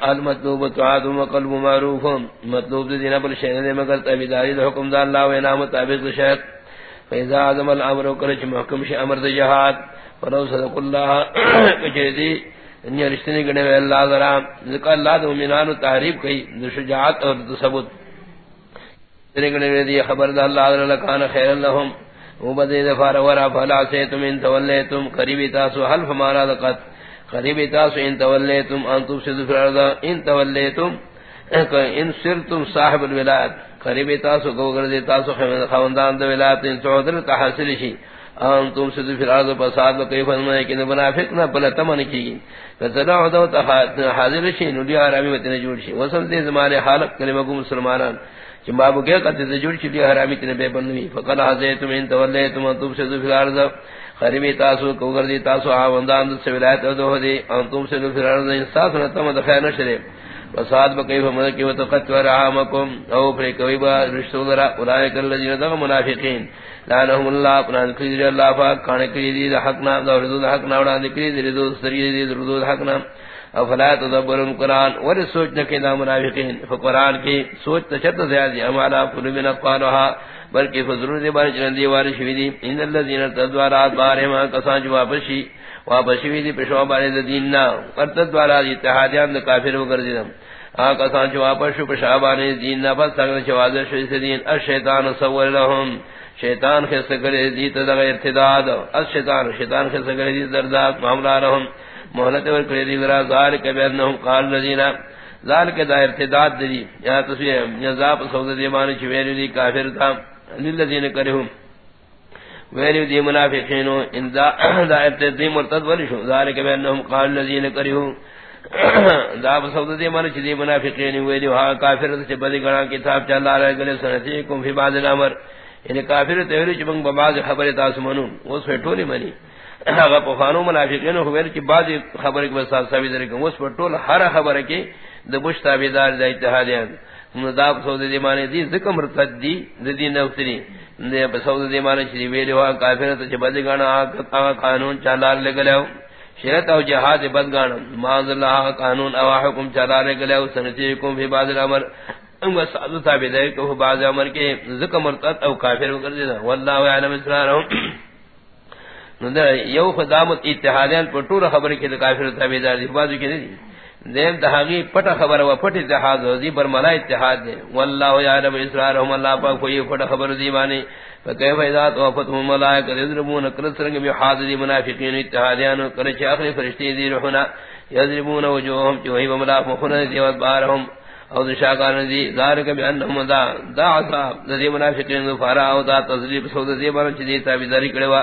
[SPEAKER 2] المطلوب طاعت و قلب معروف، مطلوب دین بل شے نے مگر تابعداری حکم دا اللہ و انعام مطابق شرط فاذا اعظم الامر کرچ محکم شے، امر جہاد۔ ولو صدق اللہ کجدی ان رشتنی گنے وے اللہ ذرا ذکر اللہ دو مومنانو تحریف کئی دو شجاعت اور دو ثبوت۔ رشتنی گنے وے دی خبر دا اللہ ذرا لکان خیر لهم وبدی دفار ورا، فلا سیتم ان تولیتم۔ قریبی تاسو حلف مارا دقت قریبی تاسو ان تولیتم۔ ان تفسدو فی الارض ان تولیتم۔ ان سرتم صاحب الولایت۔ قریبی تاسو کو گردی تاسو خوندان دو ولایت۔ ان چودر تحصیل شی۔ ان تم سے پھر اعظم فساد و کیف فرمائے کہ منافق نہ بل تمن کی فزدا ہو تو حاضر شی نو دی حرامی وتن جوڑ شی. وسم دے زمانے حالت کلمہ کو مسلمانان. کہ باب کے قد سے جوڑ شی، دی حرامی تن بے بنوی. فقال حضرت من تولے تم تم سے پھر ارض خریبی تاسو کو کر دی تاسو ا وندان سے ولایت دو دی. ان تم سے پھر ارض انصاف نہ تم دخیا نہ شرے فساد بکیف من کی وتقت ورحمکم او پھر کوئی با رشتہ ذرا اولئک الذین ذم منافقین. لعنهم اللہ اپنا ذکر اللہ پاک کھانے کے لیے حق نہ اور رضو حق نہ اڑا ذکر دی رضو سری دی رضو حق نہ افلا تدبر القران اور سوچ نہ کہ منافقین. قران کی سوچ تشد زیادہ ہمارا قلوب نہ قالها بلکہ فضل دی بار دی وار شوی دی. ان الذين تدوارات بارے ما کسان جو واپسی واپسی دی پشوا بارے دین نہ پر تدوارات اتحادیان کافر وگر دی ہاں کسان جو واپس پشوا بارے دین نہ بس سنگ چوازش شوی دین۔ الشیطان سور لهم شیطان کے سگرے دی تدغ ارتداد۔ اس شیطان شیطان کے سگرے دی درداد، معاملہ رہم محلت ورکلی دی ذرا ذالک بینہم قال لذینا ذالک دا ارتداد دی۔ یا تصویر نظاب سود دیمانی چویلی دی کافر تا۔ للذین کرہم۔ ویلی دی منافقینو، ان دا دا ارتداد دی مرتد ولی شو. ذالک بینہم قال لذین کرہم دا سود دیمانی چی دی منافقین ویلی وہاں کافر تا چی بدی گنا کتاب چلا رہے گلے سنتی کم فی بعض الامر. یعنی کافر تہری چ بنگ باز خبر تاس منو. اس پٹولی منی. اگر پخانو منافقین ہو ویل کہ بعض خبر کے بس ثابت کرے کہ اس پٹول ہر خبر کے دبش تابعدار د اتحادیان. مذاب سود دی معنی دی ذکر مرتد دی دی نوتری نے سود دی معنی چھ ویل ہوا کافر تے بد گانا آ قانون چالار لگلو شرط او جہاد بد گانا ماذ اللہ قانون او حکم چالار لگلو سنتی کو بھی بعض الامر۔ ان ام سعد ثابت ہے کہ بعض عمر کے ذکر مرتد او کافر کر دینا والله اعلم اسرارهم نو یو خدامت اتحادیان پر طور خبر کے کافر تابع ثابت ہے۔ بعض کے نہیں۔ دیم دہاگی پٹا خبر و پٹ اتحاد دی پر ملا اتحاد دے. والله اعلم اسرارهم اللہ پاک کوئی پٹا خبر دی بانی. مانی فكيف اذا توفتهم ملائكه يضربون كرسرنگ بحاضر منافقين اتحادیان کرچ اخری فرشتے دی روحنا. يضربون وجوههم جو ہی ملائکہ دیوت بارهم او دشاگان دی، ذالک بانہم دا دا عصاب ذی منافقین فارا او دا تذلیب سود دی بر چ دی تابیداری کڑوا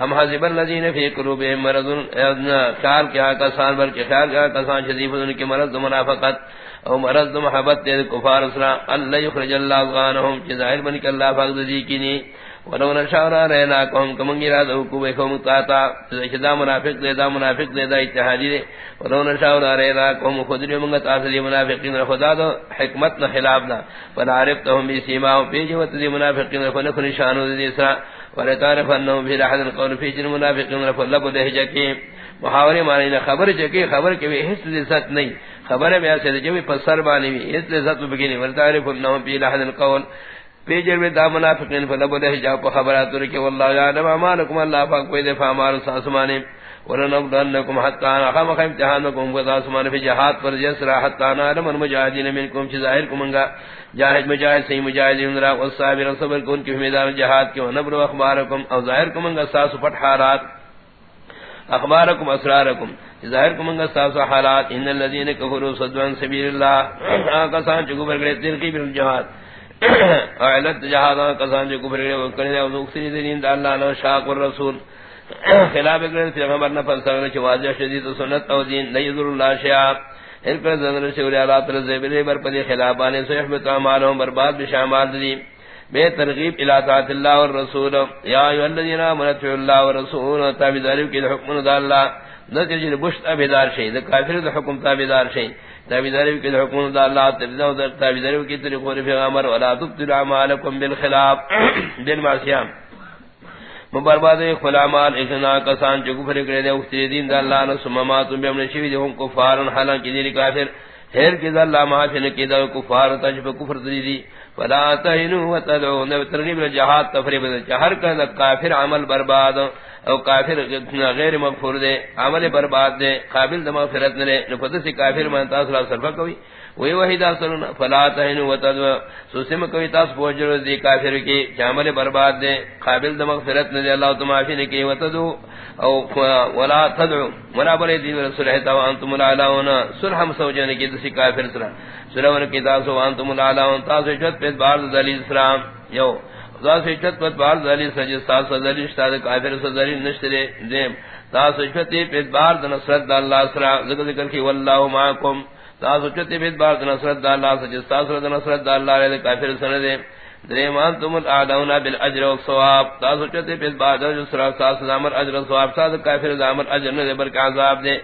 [SPEAKER 2] ام حسب الذين في قلوبهم مرض خیال کیا کسان بلکہ خیال کیا کسان شدید ان کے مرض منافقت او مرض محبت دے کفار اسرا، اللہ یخرج اللہ افغانهم ظاہر بن کہ اللہ فقد دی کینی ولو نشاورا رہنا قوم کمنگی را دو کو بے قوم تاتا شدا منافق دے، دا منافق دے، دا اتحادی دے، ولو نشاورا رہنا قوم خود نے منگت اصلی منافقین، خدا دو حکمت نہ خلاف نہ فلا عرفتهم بسیما و جوت دی منافقین فنف نشانو دی اسرا ولتعرف انه في لحد القول في جن منافقين فلب لهجه کی محاورے معنی نہ خبر چکی خبر کے حس لذت نہیں. خبر میں ایسے جو پسر بانی وی اس لذت بگنی. ولتعرف انه في لحد القول پیجر میں دا منافقین فلب لهجه خبرات رکے والله يعلم ما لكم الله پاک کوئی دفع مار ساسمانے. ورنبلنکم سمان فی جہاد پر جسرا المجاہدین منکم چی ظاہر جاہد مجاہد مجاہدین را والصابر صبر کی جہاد کی ونبلو اخبارکم او ظاہر ساس اخبارکم اسرارکم ظاہر کمنگا ساس حالات ان اللذین کفروا صدوان سبیل اللہ آقا چکو برگلے ترقی بالجہاد اعلت جہاد آقا چکو برگلے وکرنے او دوکسری دین دا اللہ نو شاق والرسول خلاف اگر پیغمبر نہ فلسفہ چ واضح شدید سنت او دین نہیں ذر اللہ شیا ہر پر زندر سے ولی اللہ تعالی زبر بر پدی خلاف انے سو احمد اعمالهم برباد بشامال دی۔ بے ترغیب الى طاعت اللہ والرسول یا ایھا الذین آمنوا اللہ والرسول تابعدار کی حکم دا اللہ۔ نتیجہ بشت ابیدار شی کافر دے حکم تابعدار شی تابعدار کی حکم دا اللہ تابعدار کی طریقوں پیغمبر، ولا تبطلوا اعمالکم بالخلاف۔ بالمعصیہ مبرباد خلامات اخنا کسان جو کفر کرے دے اختی دین دا اللہ نے سممات بے امن شوی دے، ہم کفارن حالانکہ دیر کافر۔ ہر کی دا اللہ معافی نے کی دا کفار تجب کفر دی دی۔ فلا تہنو و تدعو نو ترغیب جہاد تفریب دے۔ چہر کہ کافر عمل برباد او کافر غیر مغفور دے، عمل برباد دے، قابل دے مغفرت نہ نو پتہ کافر من تاثر صرف کوئی۔ وہی وحید اصلنا فلا تہنو و تدعو سوسم کوئی تاس پوجر دی کافر کی. عمل برباد دے. قابل دے مغفرت نہ اللہ تو معافی نے کی و تدعو او ولا تدعو. ولا بل دی رسول ہے تو انتم الاعلون صلح مسوجن کی دسی کافر سرا. سرون کی تاسو انتم الاعلون تاسو جت پہ بار دلیل اسلام یو. تاسو جت پہ بار دلیل سج تاسو دلیل استاد کافر سے دلیل نشترے دیم. تاسو جت پہ بار نصرت اللہ سرا. ذکر ذکر کی. والله معكم تاسو جت پہ بار د نصرت اللہ سج تاسو د نصرت اللہ علیہ کافر سن دے دریمان تم الاعلون بالاجر والثواب. تاسو جت پہ بار د نصرت تاسو امر اجر او ثواب. تاسو کافر امر اجر نے بلکہ عذاب دے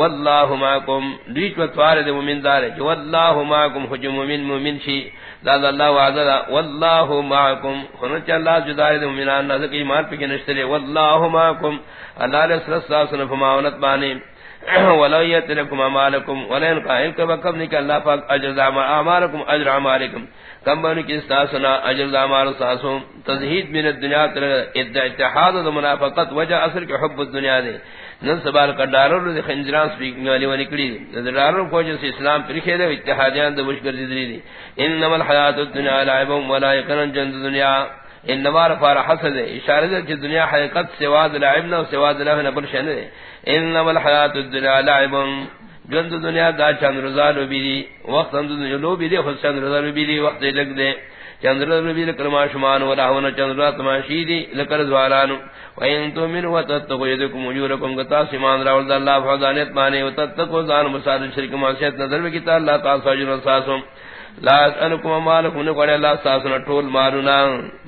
[SPEAKER 2] والله معكم دیچ وتوار دے مومن دار کہ والله معكم حجم مومن مومن شی. لا اللہ وعد والله معكم خنچ اللہ جدا دے مومنان نہ کہ ایمان پہ نشترے والله معكم اللہ رسول اللہ صلی اللہ علیہ وسلم معاونت بانی ولو یترکم اعمالکم ولن قائل کہ وقت نہیں اللہ پاک اجر اعمالکم اجر اعمالکم کم بن کی استاسنا اجر اعمال ساسو تزہید من الدنیا تر اتحاد و منافقت وجہ اثر کے حب الدنیا دے نن سبال کا ڈالر دے خنجران سپیکنگ والی ونی کڑی دے ڈالر کو جو اسلام پر کھے دے اتحادیان دے مشکل دی دی انما الحیات الدنیا لعب و لا یکن جند دنیا انما رفار حسد اشارہ دے کہ دنیا حقیقت سوا دے لعب نہ سوا دے نہ بل دے انما الحیات الدنیا لعب. جند دنیا دا چند روزا لو بھی وقت اند دنیا لو بھی دے حسن روزا لو بھی وقت لگ دے. چندر ربی لکرما شمان و رحونا چند وراہونا چندر تماشیدی لکر زوالانو. وین تو من وتتقو یدکم وجورکم گتا سیمان راول دا اللہ فضانیت مانے وتتقو زان مساد شرک معصیت نظر بکتا اللہ تعالی ساجر ساسم. لا اسالکم مالکم نہ کرے اللہ ساسن ٹول مارونا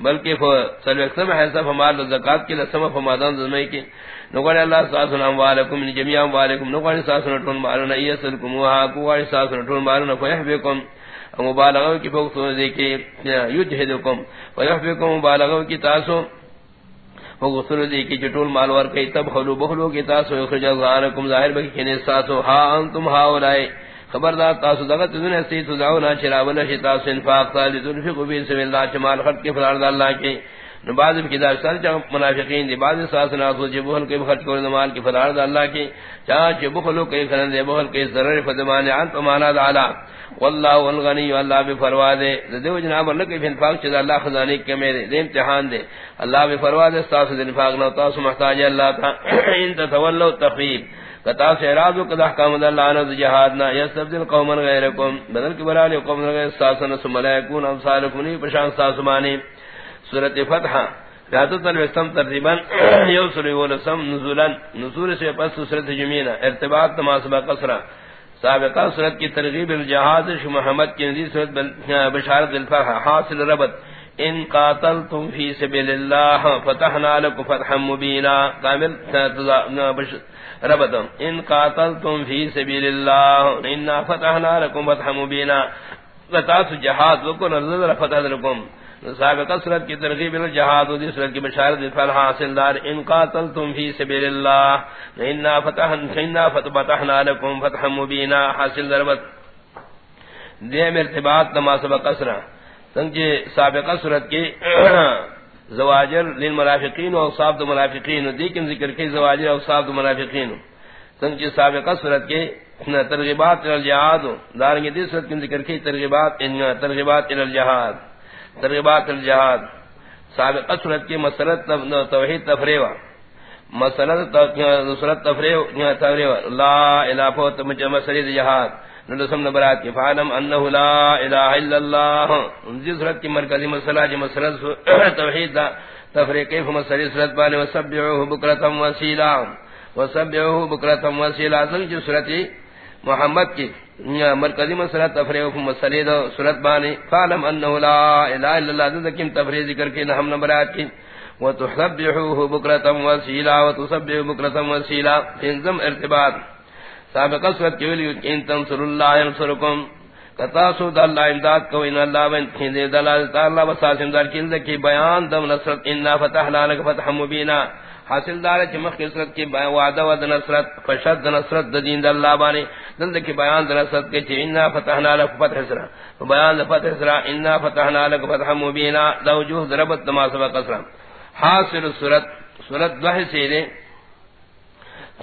[SPEAKER 2] بلکہ ف سلوکسم ہے، سب مال زکات کی لسم فمادان زمے کی نہ کرے اللہ ساسن اموالکم جميعا اموالکم نہ کرے ساسن ٹول مارونا یسلکم وا کو کرے ساسن ٹول مارونا فیحبکم. مبالغہ کی فوق تو دے کہ یجہدکم. ویحبکم مبالغہ کی تاسو. وغسل دی کی جٹول مال ور کئی، تب خلو بخلو کی تاسو، اخرج ظاہرکم ظاہر بکی کنے ساسو ہا انتم ہا اولائے خبردار، تاسو دغت دنیا سی تو دعونا چراولا شی تاسو انفاق تالی تنفقو بین سبیل اللہ چمال خط کے فرارد اللہ کے نو بعض کی دار سال چا منافقین دی بعض ساس نہ سو جے بہل کے خرچ کرنے مال کی فرار اللہ کی چا چ بخلو کے کرن دے بہل کے ضرر فدمان انت مانا تعالی والله الغنی اللہ بھی فروا دے دیو جناب اللہ کے انفاق چ اللہ خزانے کے میرے دے امتحان دے اللہ بھی فروا دے ساس انفاق نہ تاس محتاج اللہ تا ان تولوا تخیب کتا سے راز و قد احکام اللہ نہ جہاد نہ یستبدل قوما غیرکم. بدل کے برال قوم غیر ساسن ثم لا يكون امثالکم نی پشان ساسمانی سورت فتح. ترتیبا یوسری ولسم نزولا نزول سے پس سورت جمینا ارتباط تماسبہ قصرہ سابقہ سورت کی ترغیب الجہاد شو محمد کی نزید سورت بشارت الفرح حاصل ربط. ان قاتلتم فی سبیل اللہ فتحنا لکم فتحا مبینا. کامل ربط ان قاتلتم فی سبیل اللہ انا فتحنا لکم فتحا مبینا. فتاس جہاد وکن نزل فتح لکم. سابقہ صورت کی ترغیب الجہاد و دی صورت کی بشارت فل حاصل دار. ان قاتلتم فی سبیل اللہ انا فتحنا فتحنا لکم فتح مبینا. حاصل دربت دیم ارتباط تما سبق اسرہ. سنجھے سابقہ صورت کی زواجر للمرافقین و اصاب دو مرافقین. دیکن ذکر کی زواجر و اصاب دو مرافقین. سنجھے سابقہ صورت کی ترغیبات الجہاد. دارنگی دی صورت کی ذکر کی ترغیبات ترغیبات الجہاد. ترغیبات الجہاد. سابق صورت کی مسلط توحید تفریوہ مسلط نصرت تفریوہ لا الہ فوت مجھے مسلط جہاد. نلسم نبرات کی، فعلم انہو لا الہ الا اللہ۔ انزی صورت کی مرکزی مسلح جی مسلط توحید تفریق کیف مسلط صورت بانے وسبعوہ بکرتم وسیلہ۔ وسبعوہ بکرتم وسیلہ زنجی صورتی محمد کی مرکزی مسئلہ تفریح مسئلہ دو صورت بانی فعلم انہو لا الہ الا اللہ ذکیم تفریح ذکر کی نحم نمبرات کی۔ وتحبحوه بکرتا وسیلا وتصبحوه بکرتا وسیلا انزم ارتباط۔ سابق صورت کی ولی ان تنصر اللہ ینصرکم کتاسو دا اللہ امداد کو ان اللہ بین تھیندے دلال تعالی وساسم دار کی ذکی بیان دم نصرت، انا فتحنا لك فتح مبینا حاصل دار چمخ کسرت کی بیان، وعدہ و نصرت، فشد نصرت دین اللہ بانی۔ دند کی بیان نصرت کے چ انا فتحنا لك فتح سرا بیان فتح سرا، انا فتحنا لك فتح مبینا ذو ضربت ما سبق اسرا حاصل سورت سورت دہ سے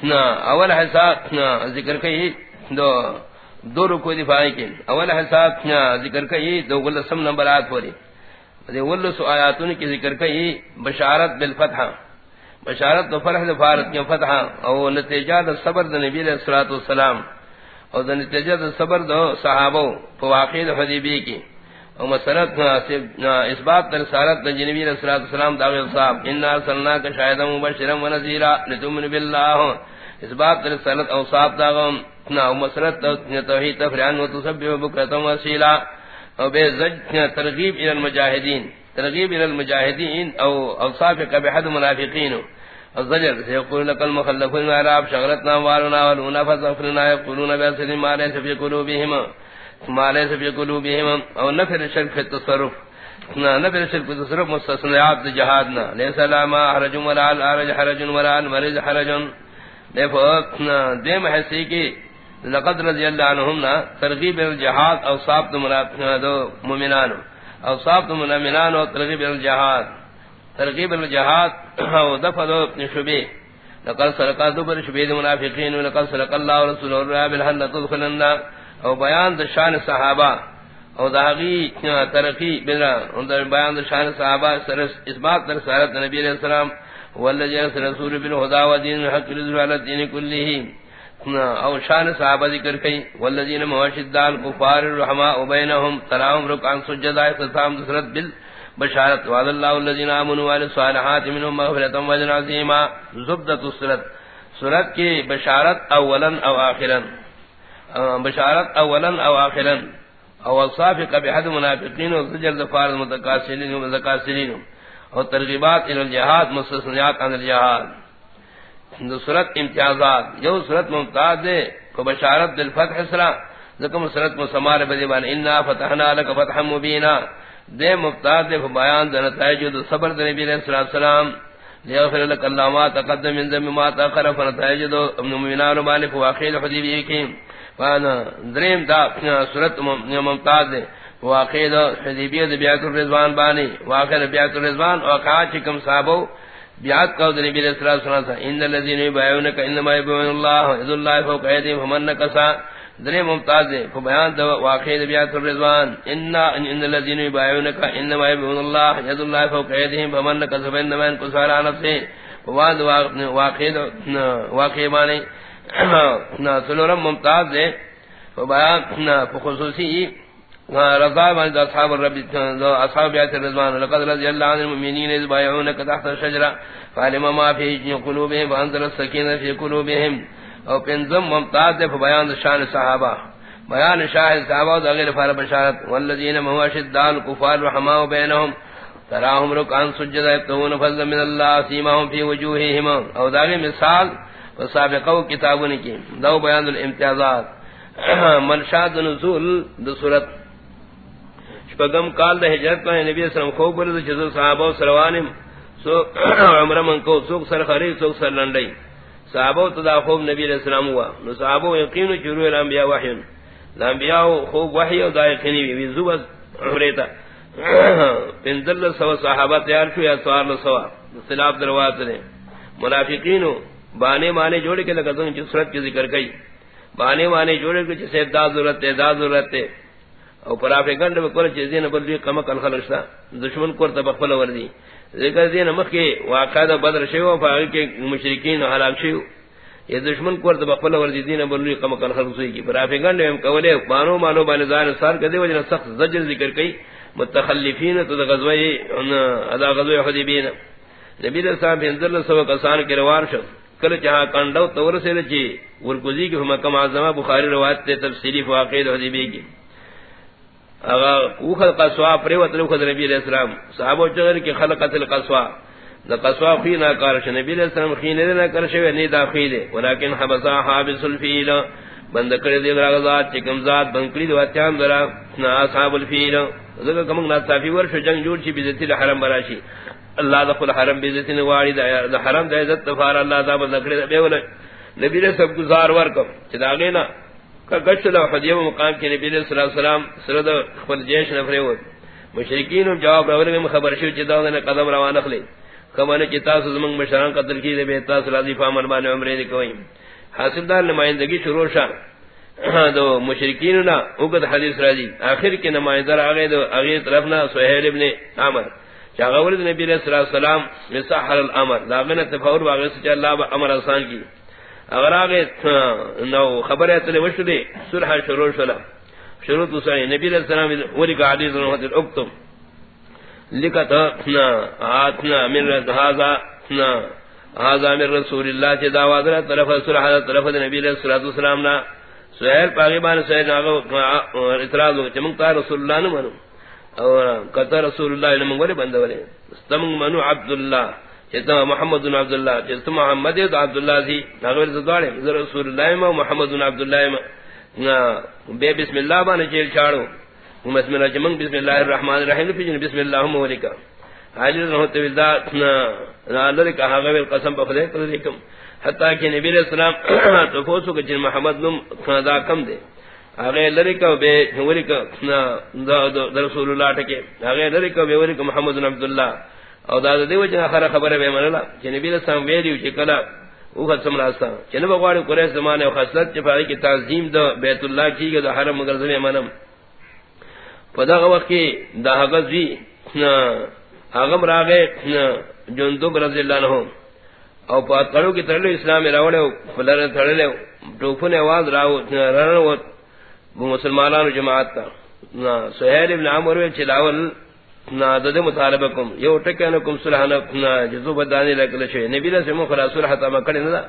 [SPEAKER 2] اول حساب ذکر کئی، دو دو رکو دفاعی کے اول حساب ذکر کئی، دو گلسم نمبرات پوری۔ دے ولس آیاتون کی ذکر کئی، بشارت بالفتح بشارت تو فرح فارت کی فتح او نتیجہ دا صبر دا نبی علیہ الصلوۃ والسلام۔ او دا نتیجہ دا صبر دا صحابہ تو دا حدیبی کی۔ او مسرت اس بات در رسالت دا نبی علیہ الصلوۃ والسلام دا صاحب ان ارسلنا کا شاہدا مبشرا و نذیرا لتؤمن بالله اس بات در رسالت او صاحب دا نا او مسرت توحید تفریان و تسبح بکرتم وسیلا او بے زج ترغیب الى المجاہدین، ترغیب الى المجاہدین او اوصاف کا بحد منافقین الزجر سيقول لك المخلفون العرب شغلتنا والنا والونا فزفرنا يقولون بأسر ما ليس في قلوبهم. ما ليس في قلوبهم او نفر الشرك في التصرف. نفر الشرك في التصرف جهادنا. ليس لا حرج ولا الارج حرج ولا المريض حرج. دیم حسی کی لقد رضی اللہ عنہم ترغیب الجہاد او صابت مؤمنان. او صابت مؤمنان ترغیب الجہاد ترغیب الجہاد او دفع دو شبی لقد سرقا دبر شبی دو منافقین لقد سرق اللہ ورسول اللہ بالحن تدخلن او بیان دا شان صحابہ او داغی ترقی بنا اندر بیان دا شان صحابہ اس بات در سارت نبی علیہ السلام. والذی ارسل رسول بالهدى ودين الحق ليظهر على الدين كله او شان صحابہ ذکر کئی والذین مواشدان کفار الرحماء بینهم تراهم رکعا سجدا ختم سورۃ بال بشارت. وعد اللہ الذین آمنوا وعملوا الصالحات منهم مغفرۃ و اجر زبدۃ السورۃ سورۃ کی بشارت اولا او اخرا بشارت اولا او اخرا او وصف بحد منافقین و زجر ظفار المتکاسلین و متکاسلین. اور ترغیبات الى الجہاد، مستثنیات عن الجہاد. دو سورت امتیازات. جو سورت ممتاز دے، کو بشارت بالفتح سرا. ذکر سورت مسمار بدیبان انا فتحنا لك فتحا مبینا دے مفتاد دے بیان دے نتائج دے صبر دے نبی علیہ السلام لیغفر لك اللہ ما تقدم من ذنب ما تاخر فنتائج دے ابن مؤمنان مالک واقعی الحدیبی کی. فانا دریم دا صورت ممتاز دے. واقعی دے حدیبی دے بیعت الرضوان بانی. واقعی بیعت الرضوان وقعا چکم صحابو بیعت قول دے نبی علیہ السلام ان الذین یبایونک انما یبایون اللہ اذ اللہ فوق ایدیم فمن نکسا. درے ممتاز ہے بیان دو واقع بیات الرضوان. ان ان الذين يبايعونك انما يبايعون الله يد الله فوق ايديهم فمن كسب انما ينكسر على نفسه وان واقع واقع معنی نہ سلورم ممتاز ہے بیان خصوصی رضا من اصحاب الرب اصحاب بیعت الرضوان، لقد رضی اللہ عن المؤمنین اذ بایعونک تحت الشجرہ فعلم ما فی قلوبهم فانزل السکینہ فی قلوبهم او پنزم ممتاز دے بیان شان صحابہ۔ بیان شاہد صحابہ دا غیر فار بشارت، والذین مہو شدال کفار رحماء بینہم، تراہم رکان سجدہ ابتغون فضل من اللہ، سیماہم فی وجوہہم، او دا غیر مثال وسابقو کتابون کی. دو بیان الامتیازات. منشاد نزول دو صورت. شپگم کال دا حجرت کو نبی اسلام خوب برد چیزو صحابہ سروانم سو عمر من کو سوک سر خری سوک سر لنڈی. صحابہ تدا خوب نبی علیہ السلام ہوا. نو صحابہ یقین چروع الانبیاء وحی. الانبیاء خوب وحی و دا یقینی بی زوبت عمریتا پندل سوا صحابہ تیار شو یا سوار سوا سلاف دروات نے منافقینو بانے مانے جوڑے کے لگا دوں جس صورت کی ذکر گئی۔ بانے مانے جوڑے کے جسے دا ضرورت ہے، دا ضرورت ہے۔ او پر اپ گنڈ میں کول چیزیں نہ بدلی کم کل خلشتا دشمن کو تب خپل وردی ذکر دین مخ کے واقعہ بدر شیو فاغ کے مشرکین ہلاک شیو۔ یہ دشمن کو تب خپل وردی دین بدلی کم کل خلصوی کی۔ پر اپ گنڈ میں کولے بانو مانو بان زار سار کدی وجہ سخت زجر ذکر کئی متخلفین تو غزوی ادا غزوی حدیبین نبی علیہ السلام اندر سو کسان کے روار شو کل جہاں کانڈو تور سے لچی ورکوزی کی حکم اعظم بخاری روایت تے تفصیلی واقعہ حدیبی کی اغا اوخل قصوا پریوت لوخد نبی علیہ السلام. صحابو چگر کی خلقت القصوا دا قصوا. خینا کارش نبی علیہ السلام خینے دینا کرشوی نی دا خیدے ولیکن حبسا حابس الفیل. بند کردی دی غزات چکم ذات بند کردی دو اتیان درا اصحاب الفیل. ذکر کمک ناصافی ورش جنگ جوڑ چی بیزتی لحرم براشی اللہ دخل حرم بیزتی نواری دا حرم دا عزت دفار اللہ دا بند کردی بیولا نبی علیہ السلام گزار ورکم۔ چدا غینا گشت حدیب مقام کے نبی صلی اللہ علیہ وسلم سرد خپل جیش نفرے ہو مشرکین جواب راول میں خبر شو چدا نے قدم روانہ خلی کمن کی تاس زمن مشران قتل کی دے، بے تاس راضی فامن بان عمرے دی کوئی حاصل دار نمائندگی شروع شان دو مشرکین نا اوقت حدیث راضی۔ آخر کے نمائندہ آگے دو اگے طرف نا سہیل ابن عامر۔ چاغور نبی صلی اللہ علیہ وسلم مسحر الامر. لاغنا تفور واغس چ اللہ با امر آسان کی اگر آگے نو خبر ہے تلے وشو دے سرح شروع شلا شروع تو سائی نبی علیہ السلام ولی کا عدیز انہو حضر اکتم. لکتا آتنا من رد حاضا حاضا من رسول اللہ چی دعوات رہا طرف سرح طرف نبی علیہ السلام نا. سہیل پاگیبان سہیل ناغو اعتراض ہوگا چمکتا رسول اللہ نمانو اور کتا رسول اللہ نمانگولی بندولی استمنگ منو عبداللہ چتا محمد بن عبد الله چتا محمد بن عبد الله ذی نغیر زوالے رسول اللہ ما محمد بن عبد الله ما بے بسم اللہ بانے چیل چھاڑو۔ بسم اللہ جمن بسم اللہ الرحمن الرحیم، پھر بسم اللہ مولکا حاجر رحمت بالله نا اللہ کا غیر قسم بخدے کلیکم حتا کہ نبی علیہ السلام تو فوسو کہ جن محمد نم خدا کم دے۔ اگے لڑکا بے ورکا رسول اللہ ٹکے اگے لڑکا بے ورکا محمد عبد الله او دا دے وجہ خر خبر ہے منلا کہ نبی علیہ السلام ویلیو کہ کلا او خد سمراستا کہ نہ بغواڑ قریش زمانے او خاصت چفائی کی تعظیم دو بیت اللہ کی گدا حرم مگر زمے منم. پدا وقت کی دا غزوی اغم راگے جندب رضی اللہ عنہ او پات کرو کی ترلو اسلام راوڑے فلر تھڑلے ٹوفن آواز راو رن مسلمانانو جماعت تا. سہیل ابن عمر چلاول نا دد مطالبکم یو ٹکنکم صلحنا جزو بدانی لکل شے نبی نے سمو خلا صلح تا مکڑ نہ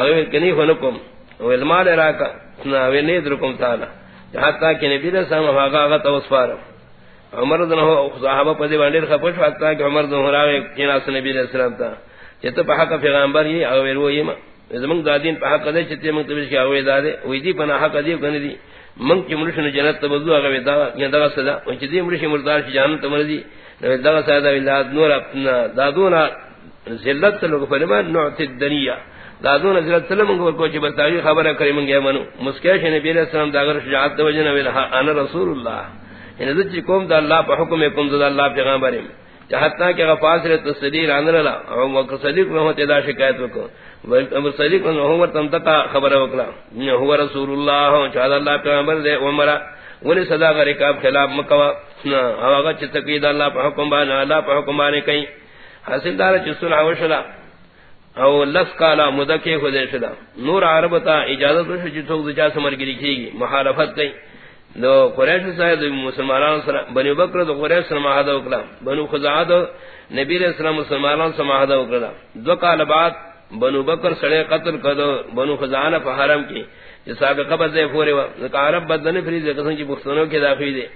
[SPEAKER 2] اگے کنی ہنکم و المال راکا نا و نید رکم تعالی حتا کہ نبی نے سم واگا گا توسفار عمر بن ہو، صحابہ پدی باندې خپش حتا کہ عمر بن راوی کینا اس نبی علیہ السلام تا. چت په حق پیغمبر یہ او ویرو یم زمون دادین په حق دے چتے من تبش کیا وے دادے. وې دی پناہ حق دی کنی دی. من کی مرشن جنت تبذو اگے دا یا دا صدا۔ او چ دی مرشن مردار کی جانت مرضی دا صدا ولاد نور اپنا دادونا ذلت لوگ فرمان نعت الدنیا۔ دادونا ذلت سلام کو کو چ بتائی خبر کرے من گیا منو مسکیش نبی علیہ السلام دا اگر شجاعت دو جن ویل انا رسول اللہ۔ ان ذچ قوم دا اللہ په حکم قوم دا اللہ پیغمبر حتی کہ غفاص رت صدیر ان رلا او وقت صدیق میں تدا شکایت کو امر صدیق نے عمر تم تک خبر وکلا هو رسول اللہ چاد اللہ پیغمبر دے عمر ولی صدا کر کاب خلاف مکوا. اواغ چ تقید اللہ پہ حکم با اللہ پہ حکم بانے کئی حاصل دار چ سنا وشلا او لس کالا مدکے ہو دے شدا نور عرب تا اجازت وش چ تو جا سمر گری کی محالفت کئی دو قریش صاحب مسلمانان سره بنو بکر دو قریش سره معاهده وکړه. بنو خزاعه دو نبی علیہ السلام مسلمانان سره معاهده وکړه. دو کال بعد بنو بکر سره قتل کړه بنو خزاعه په حرم کې. چې سابقه بده پورې و عرب بدن فریض قسم چې بوختنو کې داخلي دي.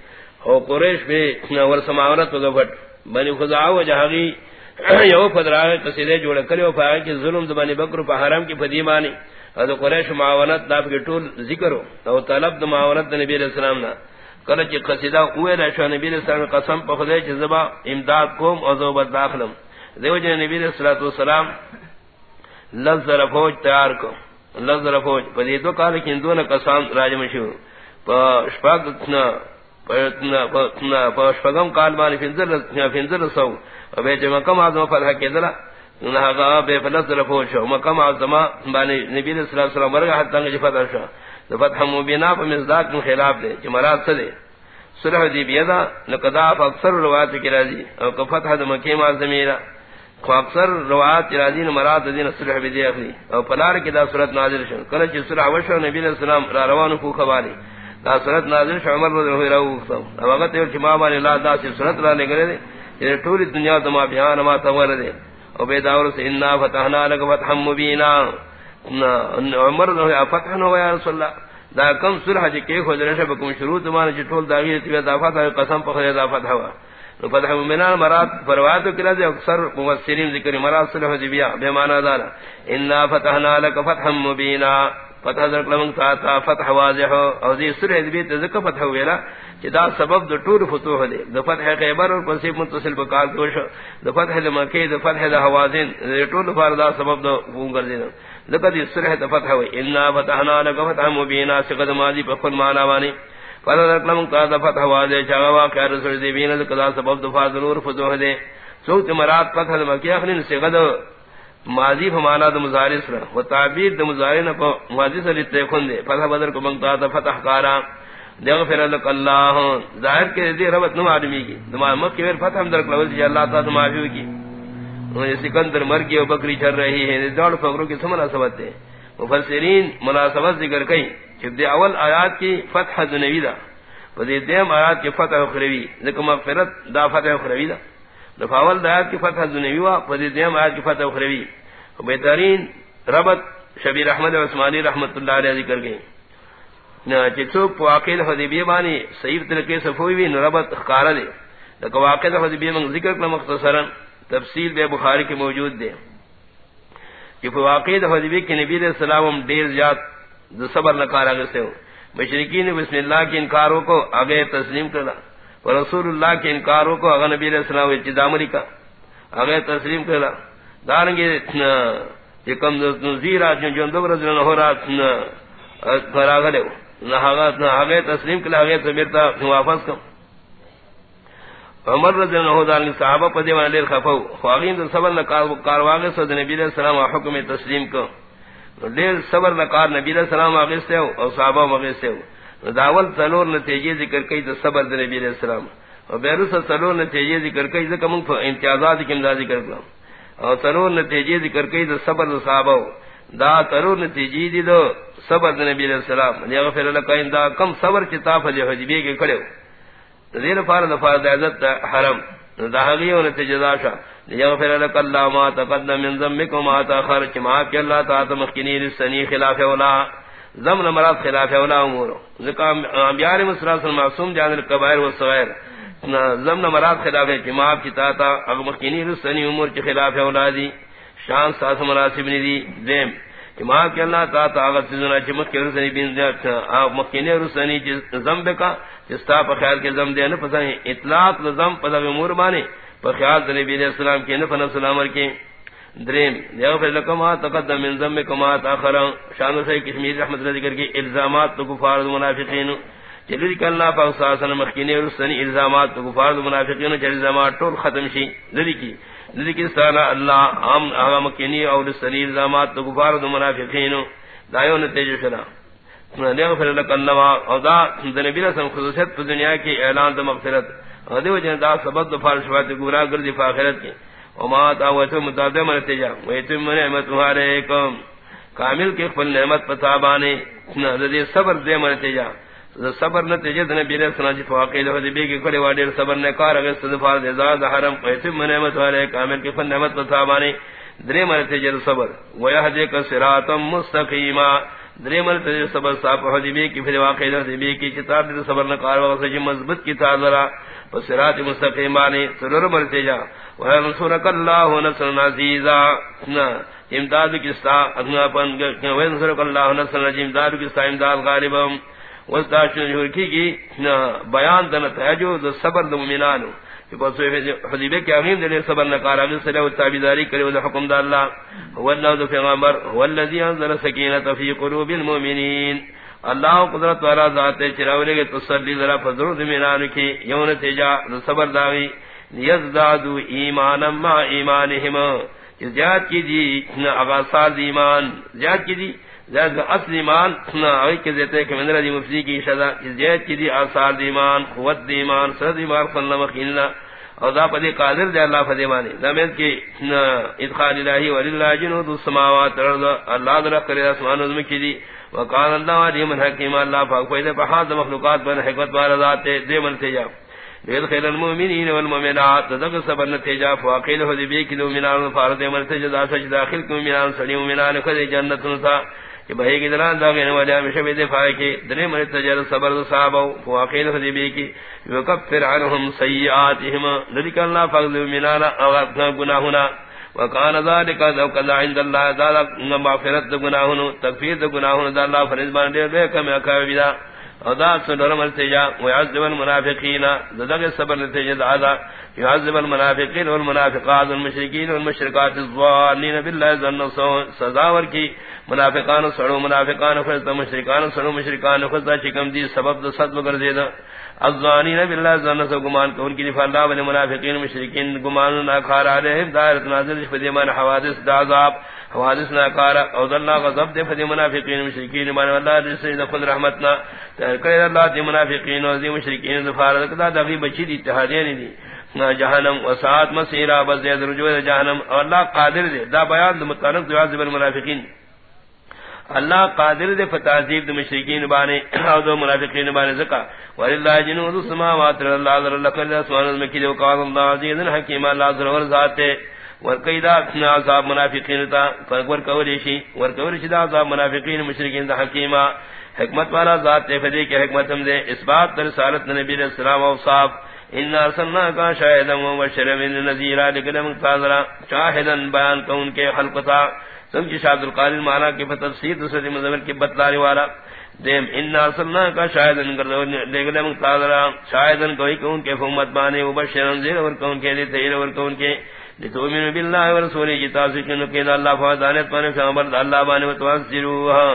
[SPEAKER 2] او قریش به ور سماورت وګټ بنو خزاعه وجهغي یو فدراغه قصیده جوړ کړو او پای کې ظلم د بنو بکر په حرم کې فدیمانی او قریش معاونت دا په ټول ذکر او طلب د معاونت د نبی رسول الله کله چې قصیدہ اوه را شو نبی رسول الله قسم په خدای چې زبا امداد کوم او زو بد داخلم دیو جن نبی رسول الله والسلام لفظ رفوج تیار کو لفظ رفوج په دې دوه کال کې دوه کسان راجم شو په شپږ نه، په شپږم کال باندې فنزل فنزل سو او به چې مکه ما ځو فتح نہ بے فلس رفو شو. مقام اعظم بانی نبی صلی اللہ علیہ وسلم ورگا حتی کہ فتح شو. تو فتح مبینا پر مصداق کے خلاف دے کہ مراد سے دے صلح دی بیدا لقدا اکثر روایت کی راضی او کہ فتح د مکہ معظمیرا خو اکثر روایت راضی مراد دین صلح بھی دی اخری او پلار کی دا صورت نازل شو. کله چې صلح وشو، نبی علیہ السلام را روانو کو خوالی دا صورت نازل شو، عمر رضی اللہ عنہ او وقت چې ما باندې لا دا صورت را لګره دے ټول دنیا دما بیان ما تور دے عبیداور سے انا فتحنا لك فتحا مبینا عمر نے فتح نو، یا رسول اللہ. دا کم صلح جی کہ خود رشب بکم شروع مان چ ٹول داغی تی دا فتح قسم پر دا فتح ہوا نو فتح مبینا مراد پروات کلا دے، اکثر مفسرین ذکر مراد صلح جی بیا، بے معنی دار انا فتحنا لك فتحا مبینا فتح در کلمنگ تا تا فتح واضح او دی سر ادبی تذکر فتح ویلا چی دا سبب دا طور فتوح دے. دا فتح خیبر اور پسیب متصل بکال کوش دا فتح دا مکی، دا فتح دا حوازین دا طور فار دا سبب دا فون دینا لکہ دی سر دا فتح وی انا فتحنا لکا فتح مبینا سقد ماضی پر خود مانا بانی. فتح در کلمنگ تا دا فتح واضح چاگا واقع رسول دی بینا دا سبب دا فار دا فتوح دے. سوچ مراد فتح دا مکی اخلین سقد ماضی فمانا د مضارع سره و تعبیر د مضارع نه په ماضی سره ته خون دے. فتح بدر کو منگتا تھا فتح کارا. یغفر لك الله ظاہر کے دے ربط نو آدمی کی. دما مکہ ور فتح ہم در کلو کہ جی اللہ تعالی معافی کی وہ سکندر مر گئی بکری چر رہی ہے. دوڑ فقروں کی سمنا سبت ہے مفسرین مناسبت ذکر کئی کہ دے اول آیات کی فتح دنوی دا. ودی دیم آیات کی فتح اخروی. ذکر مغفرت دا فتح اخروی دا. دفاول دایات کی فتح دنیوی وا فدی دیم آیات کی فتح اخروی بہترین ربط شبیر احمد عثمانی رحمت اللہ علیہ ذکر گئی نہ چتو واقع حدیبیہ بانی صحیح طریقے سے ہوئی بھی ربط خارا دے لکہ واقع حدیبیہ من ذکر کنا مختصرا، تفصیل بے بخاری کے موجود دے کہ واقع حدیبیہ کے نبی علیہ السلام دیر زیاد صبر نہ کارا گسے ہو مشرکین بسم اللہ کے انکاروں کو آگے تسلیم کرنا رسول اللہ کے انکاروں کو اگر نبی علیہ السلام کے اجتدامری کا، اگر تسلیم کرا دارنگی کم نزیر آج جو اندو رضی اللہ ہو رہا فراغلے اگر تسلیم کرا اگر تبیرتا واپس کم۔ عمر رضی اللہ دارنگی صحابہ پا دیوان لیر خفاو خواغین در صبر نکارواغی سو نبی علیہ السلام حکم تسلیم کم۔ لیر صبر نکار نبی علیہ السلام آغیس سے ہو اور صحابہ آغیس سے ہو۔ داول سلور نتیجے ذکر کئی تو صبر دے نبی علیہ السلام. اور بیرس سلور نتیجے ذکر کئی ذکر من امتیازات کی امداد ذکر کرا اور سلور نتیجے ذکر کئی تو صبر دے صحابہ. دا سلور نتیجے دی دو صبر دے نبی علیہ السلام. یعنی یغفر لك ان دا کم صبر چتا فجے حجبی کے کھڑے دیر فار فرض عزت حرم. دا ہگیو نتیجہ دا داشا یغفر لك الله ما تقدم من ذنبك وما تاخر كما کہ اللہ تعالی مخکنی السنی خلاف اولا. زمن مراد خلاف اولا امور. ذکام انبیاء مسلم معصوم جان الکبائر والصغائر. زمن مراد خلاف ہے جماعت کی تاتا اغمقینی رسنی امور کے خلاف اولا دی شان ساس مناسب نہیں دی دیم جماعت کے اللہ تاتا آغت سزنا چمک کے رسنی بین مخینی رسنی زمب کا جستا پر خیال کے زم دے نفسا اطلاق زم پدا امور بانے پر خیال نبی علیہ السلام کے نفس نفس الامر کے دریم یغفر لکم ما تقدم من ذنبکم ما تاخر شان سے کشمیر رحمت اللہ ذکر کی، الزامات تو کفار و منافقین. چلی کہ اللہ پاک صلی اللہ علیہ وسلم مخکینے اور سنی الزامات تو کفار و منافقین چلی الزامات ٹول ختم شی. ذری کی ذری کی سانا اللہ عام اغا مخکینے اور سنی الزامات تو کفار و منافقین. دایو نتیجہ شنا یغفر لک اللہ او دا نبی رسول خصوصیت دنیا کی اعلان دا مغفرت. اور دیو جن دا سبب دفار شفاعت گمراہ گردی فاخرت کی. وما تاوتو متادم نتیجہ ویتم نعمت علیکم. کامل کے خپل نعمت پتا بانے نہ صبر دے نتیجہ صبر نتیجہ نبی علیہ السلام جی واقع دے حدیبی کی کڑے واڈے صبر نے کار اگر استغفار دے زاد حرم. قیتم نعمت والے کامل کی فن نعمت بتابانی درے مرتے جل صبر. و یہدی کا صراط مستقیما. درے مرتے جل صبر صاحب حدیبی کی پھر واقع دے حدیبی کی کتاب دے صبر نے کار واسطے جی مضبوط کتاب ذرا و صراط مستقیما نے سرور مرتے جا. و انصرک اللہ نصر عزیزا امداد کستا، اگنا پن و انصرک اللہ نصر امداد کستا، امداد غالبم کی کی بیان دن تہجو صبر مومنانو. حدیبے کے امین دے صبر نکار اگل سے و تابعداری کرے و حکم دا اللہ. هو اللہ ذو پیغمبر، هو الذی انزل سکینۃ فی قلوب المؤمنین. اللہ قدرت والا ذات چراولے کے تسلی ذرا، فضل مومنان کی یون تجا صبر داوی یزدادو ایمانا ما ایمانہم. زیاد کی دی اغاصال ایمان. زیاد کی دی زید اصل ایمان. اوی کے دیتے کہ مندر دی مفتی کی شدا زید کی دی آثار دی ایمان، قوت دی ایمان، سرد ایمان صلی اللہ وقیلنا او دا پدی قادر دے اللہ فدی مانی دا میں کی ادخال الہی وللہ جنود السماوات ارض اللہ در کرے اسمان نظم کی دی وقال اللہ علی من حکیم. اللہ پاک فیدے پہاد مخلوقات بن حکمت بار ذات دے من تجا بید خیل المؤمنین والمؤمنات تدق سبر نتیجا فواقیل حدیبی کی دو منان فارد من تجا دا سج داخل کی منان سڑی منان خد جنت نتا کہ بھائی کی دلان دا غیر وجہ ہمیشہ بھی کی دنے مرد تجر صبر صحابہ واقعی خدیبی کی یکفر عنہم سیئاتہم لذکر اللہ فضل منانا اغفنا گناہنا وکان ذالک ذو کلا عند اللہ ذالک مغفرت گناہنا تکفیر گناہنا دا اللہ فرض باندے دے کم اکاوی دا ادا سنر مرتجا ويعذب المنافقين ذلك الصبر نتيجه هذا يعذب المنافقين والمنافقات والمشركين والمشركات الظالمين بالله ظن سزاور کی منافقان سڑو منافقان فرض مشرکان سڑو مشرکان خدا چکم دی سبب دا صد مگر زید الظانین بالله ظن سو گمان کہ ان کی فلا بن منافقین مشرکین گمان نہ کھار علیہ دائرۃ نازل فدیمان حوادث عذاب، حوادث نہ کار او اللہ غضب دے، فدی منافقین مشرکین مان اللہ رسول خود رحمتنا کہ اللہ دی منافقین و دی مشرکین ظفار کدا دی بچی دی اتحادین دی۔ جہنم، و ساعت مسیرہ بزید رجوع جہنم۔ اور اللہ قادر دے، دا بیان متعلق جواز بالمنافقین اللہ قادر دے فتعذیب دے مشرکین بانے او دو منافقین بانے زکا. وللہ جنود السماوات اللہ ذر اللہ کر سبحان میں کہ وقال اللہ عزیز حکیم، اللہ ذر ور ذات ور قیدا عذاب منافقین تا، فرق کوری شی ور کوری شی عذاب منافقین مشرکین دا حکیمہ. حکمت والا ذات تے فدی کہ حکمت ہم دے. اس بات در رسالت نبی علیہ السلام او صاحب ان ارسلنا کا شاہدا و بشرا من نذیرا لکلم تاذرا شاہدا بیان کون کے خلق تا سمجھ شاہد القارن مانا کی تفسیر دوسرے مزمل کی بتلانے والا، دیم ان ارسلنا کا شاہدن کر لے گلے من قادرا شاہدن کوئی کون کے فمت بانے و بشرن زیر اور کون کے دے تیر اور کون کے لتؤمنوا بالله ورسوله کی تصدیق کرنے کے اللہ فضانت پانے پیغمبر اللہ بانے وتوازروها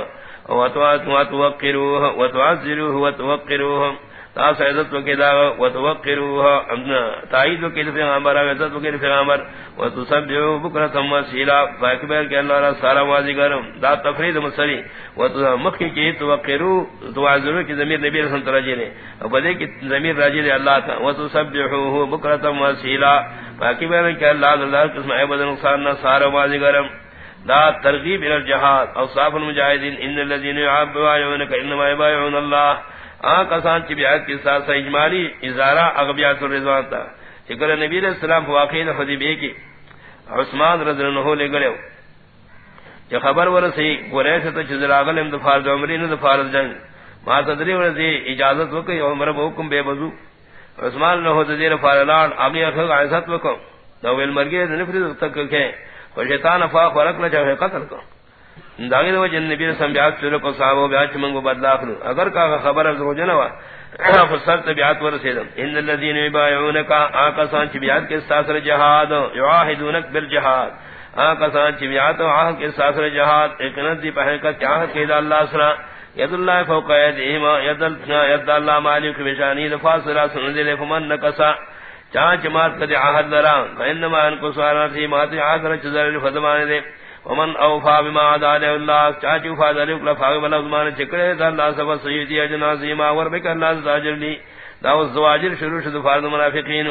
[SPEAKER 2] وتوقروها وتعزروه وتوقروه تاس عزت کے دا و توقروها تائید کے لیے پیغمبر عزت کے لیے پیغمبر. و تسبحوا بکرۃ مسیلا فاکبر کہ اللہ را سارا واضح کرم دا تفرید مسری. و تو کی توقرو تو عزرو کی ضمیر نبی رسول اللہ جی نے اور بدے کی ضمیر راجی دے اللہ تا و تسبحوا بکرۃ مسیلا فاکبر کہ اللہ اللہ قسم عبادت نقصان نہ سارا واضح کرم دا ترغیب الى الجهاد. اوصاف المجاهدين ان الذين يعبدونك انما يبايعون الله. آکسان چی بیعت کی ساتھ اجمالی ازارہ اغبیات الرضوان تا چکر نبی علیہ السلام واقعین خدیبے کی عثمان رضی اللہ عنہ لے گلے چی خبر ورسی، قریش تا چیز راغلیم دفار دو عمرین دفار جنگ۔ ما تدری ورسی، اجازت وکی، عمر بحکم بے بزو۔ عثمان لہو تدیر فارلان آگی اخیق عیسط وکم۔ دو بالمرگی نفرد تک کہ شیطان فاق ورک لچا قتل کو داغی دو جن نبی رسم بیعت سورہ کو صحابہ بیعت منگو بدلا اخلو اگر کا خبر افضل ہو جنوا فسرت بیعت ورسیدم. ان اللذین یبایعونکا، آقا سان چی بیعت کے ساسر جہاد، یعاہدونک بالجہاد آقا سان چی بیعت و آہد کے ساسر جہاد. اکنت دی پہنکت چاہت کے دا اللہ سرا. ید اللہ فوق ید ید اللہ مالک بشانی دفاع سرا سنزل فمن نکسا. چانچ مات کدی آہد لرا فانما انکو سواراتی مات آہد رچ ذرل فدمان دے. ومن اوفا بما عدا له الله چاچو فاضل کلا فاغ بلا زمان چکڑے دا اللہ سب سیدی اجنازی ما ور بک اللہ زاجر لی دا زواجر شروع شد فرض منافقین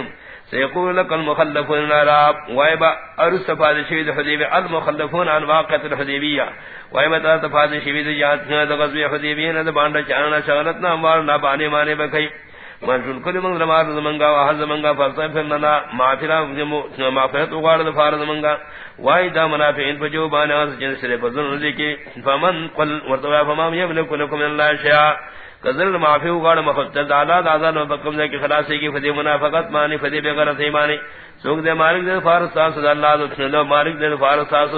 [SPEAKER 2] سيقول لك المخلفون العرب ويبا ارس فاضل شهيد حديبيه المخلفون عن واقعه الحديبيه ويبا تفاضل شهيد جات غزوه حديبيه نے بانڈا چانا شغلتنا اموال نہ بانے مانے بکئی من کل من لمار زمنگا وحز منگا فرصا فرننا معافرا معافرت اغار دفار زمنگا۔ وائی دا منافعین پجو بانے آس جن سرے بزن رضی کی، فمن قل ورطویا فمام یملکو لکم اللہ شیعا کذل معافی اغار مخصد دادا دادا نو بکم دے کی خلاصی کی، فدی منافقت مانی، فدی بغرت ایمانی سوک دے مالک دے فارس تاس دا اللہ دو مالک دے فارس تاس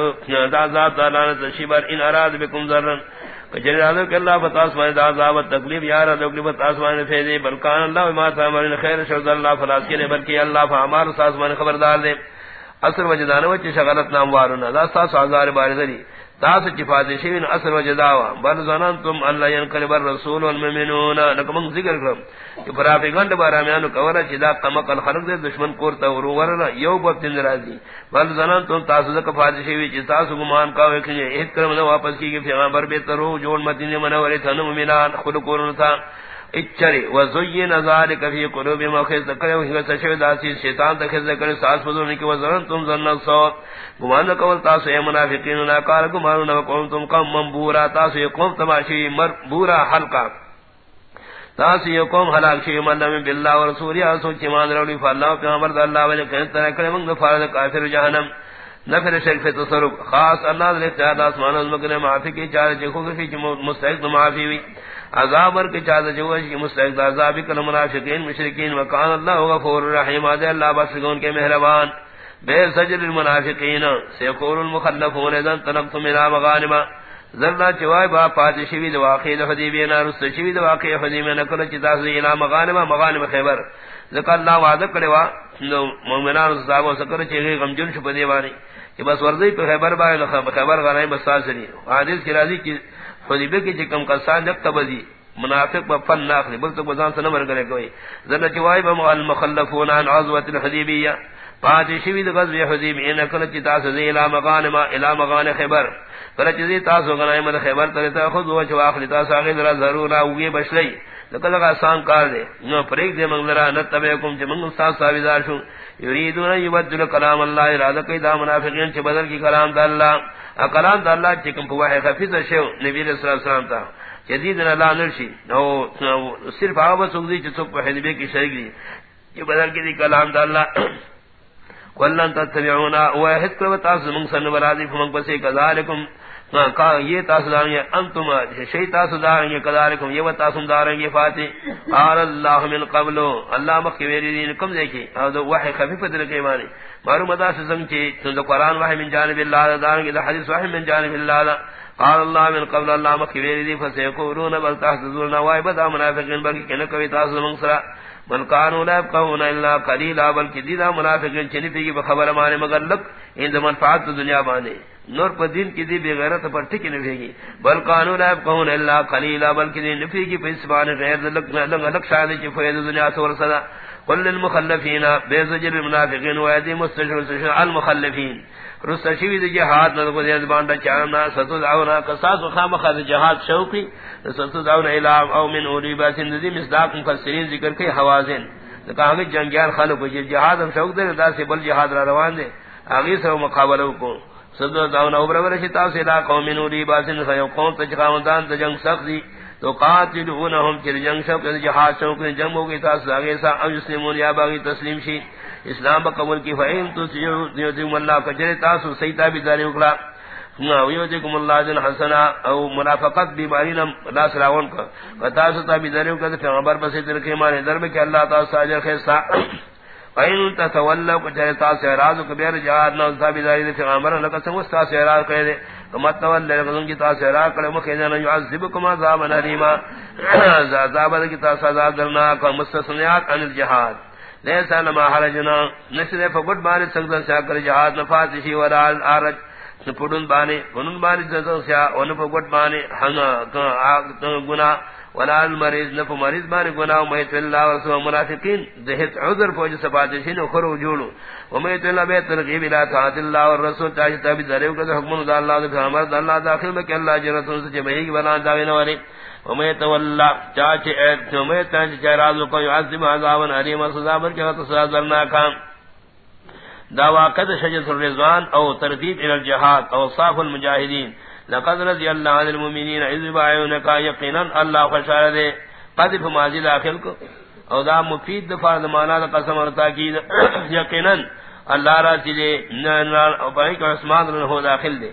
[SPEAKER 2] دا ذات دا لانا ان اراد بکم ذرن۔ کجری کہ اللہ بتاس مانے دا عذاب و تکلیف یار رضو کہ فتاس مانے فیدے بلکان اللہ ما تعملین خیر، شرد اللہ فلاس کے بلکہ اللہ فعمار ساس مانے خبردار دے۔ اثر وجدان وچ شغلت نام وارنا دا ساس عذار باردری تاس چفات شوین اصل وجداوا بل ظننتم ان لا ينقلب الرسول والمؤمنون. لکم ذکر کرم کہ پراپیگنڈ بارامیانو کورا چدا قمق الخلق دے دشمن کورتا ورو ورنا یو بطن راضی بل ظننتم تاس ذکر فات شوی چی تاس گمان کا وکھنی ایت کرم واپس کی کہ پیغمبر بیترو جون مدینے منوری تھنم مینان خلقورن تھا اچری وزین ذالک فی قلوب مخز ذکر و ہی تشو داسی شیطان تخز ذکر ساس فضل کی وزن تم ظن الصوت گمان کول تاس اے منافقین نا کار گمان نہ قوم تم کم منبورا تاس قوم تماشی مربورا حلقہ۔ تاس یہ قوم ہلاک شی من بالله ورسول یا سوچ مان رولی فالله پیغمبر اللہ وجہ کہ طرح کرے من فرض کافر جہنم۔ نفر شرف تصرف، خاص اللہ نے چاہ آسمان و زمین معافی کی چاہ جکھو کہ مستحق معافی ہوئی عذاب ور کے چاہ جو ہے کہ مستحق عذاب کل منافقین مشرکین، وکان اللہ غفور رحیم ادے اللہ بخشگون کے مہربان۔ بے سجل المنافقین سيقول المخلفون، اذا تنقتم الى مغانم۔ ذرا چوائے با پادشی وی واقع حدیبیہ نہ رست شوی واقع حدیبیہ نہ کل چتا الى مغانم مغانم خیبر۔ ذکر اللہ وعدہ کرے وا مومنان صاحب سکر چے غمجن شپ دیوانی کہ بس ورزی تو خیبر با خیبر غنائم بس ساسری حدیث کی راضی کی حدیبہ کی جکم کا سان جب تبدی منافق با فن ناخلی بل تو بزان سے نمر کرے کوئی ذرا چوائی با المخلفون عن عزوة الحدیبیہ پاتی شوید غزو حدیبیہ نکل چی تاس زی الى مغانم الى مغان خیبر. کل چی زی تاس غنائم خیبر تلتا خود و چواخلی تاس آخی ذرا ضرورا ہوگی بشلی. لکل کا آسان کار دے نو پریک دے منگ منگلرا نتبعکم چی منگل ساس ساویدار شو. یریدون یبدل کلام اللہ ارادہ کئی دا منافقین چی بدل کی کلام دا اللہ اقلان دا اللہ چکم کم پواہ خفیص شیو نبی صلی اللہ علیہ وسلم تا. جدید اللہ نرشی. نو صرف آبا سکتی چی سک نبی کی شرک دی. یہ بدل کی دی کلام دا اللہ. قلن تتبعونا واحد کرو تاس منگ سن برادی فمنگ پسی کذالکم. کہا یہ تاسداریں گے، انتم شئی تاسداریں گے، کذالکم، یہ تاسداریں گے فاتح قال اللہ من قبل، اللہ مخیوری دین، کم دیکھی. اور دو وحی خفیف درکے مانی مارو مدا سے سمچے تو دو قرآن وحی من جانب اللہ داریں گے، دو حدیث وحی من جانب اللہ قال اللہ من قبل، اللہ مخیوری دین فسیقورون بل تحتزولنا وائی بدا منافقین بلکی کنکوی تاسد منصرہ من کانو لا يبقون الا قليلا بلکہ دیدہ منافقین چنی پی بخبر مانے، مگر لک ان منفعات دنیا بانے۔ نور پر دین کی دی بے غیرت پر ٹکی نہ گی۔ بل کانو لا يبقون الا قليلا بلکہ دی نفی کی پس بانے غیر لک لک لک شاہد چ فید دنیا سور صدا۔ قل للمخلفین، بے زجر المنافقین و ایدی مستشر المخلفین۔ رسشوی دی جہاد نہ کو دیز بانڈا چانا ستو دعونا قصاص خام خاد جہاد شوقی ستو دعونا الام او من اولی باسن دی مصداق مفسرین ذکر کے حوازن۔ کہا ہمیں جنگیان خلق ہوئی جی جہاد ہم شوق دے، دا سے بل جہاد را روان دے۔ آگی سے مقابلہ کو۔ ستو دعونا ابرور شتا سے لا قوم من اولی باسن خیو قوم تجقامدان تجنگ سخت دی۔ تو قاتلونہم چر جنگ شوق جہاد شوق جنگ ہوگی تاس آگے سا، او یسلمون یا باغی تسلیم شی۔ اسلام قبول کی فہم تو اللہ کا جرے تاسو سیتا بھی داری اکلا اللہ جن حسنا او منافقت بیماری نم لا سراون کا فتاسو تا بھی داری تو عبر بسی ترکی مانے کہ اللہ تاسو فین تاسو اعراض جہاد داری عمر تاسو اعراض کرے دے۔ کمت کی تاسو اعراض کرے یعذبکم کی تاسو عذاب مستثنیات عن الجہاد۔ لیسا لما حرجنا نشدے فقٹ بانی سیا جہاد نفاتشی ورال آرج سیا گنا ولا المريض نف مريض بان گناہ میت اللہ ورسول منافقین ذہت عذر فوج سبات سین خرو جوڑو ومیت اللہ بیت ترغیب الى طاعت اللہ والرسول، تاج تابع ذریو کہ حکم دا اللہ دے فرمان اللہ داخل میں کہ اللہ جنت سے جمعی کی بنا داوین والے ومیت واللہ، چاچ اے ومیت چاچ چراز کو يعذب عذابا علیم سزا بر کہ سزا درنا کام. دعوا قد شجر الرضوان او ترتیب الى الجهاد او صاف المجاهدین لقد رضی اللہ عن المؤمنین، اذ باعونک یقینا اللہ خوشال دے. قد فماضی داخل کو. او دا مفید دفاع دمانا دا قسم اور تاکید. یقینا اللہ راضی دے او بائی کو عثمان رنہو داخل دے.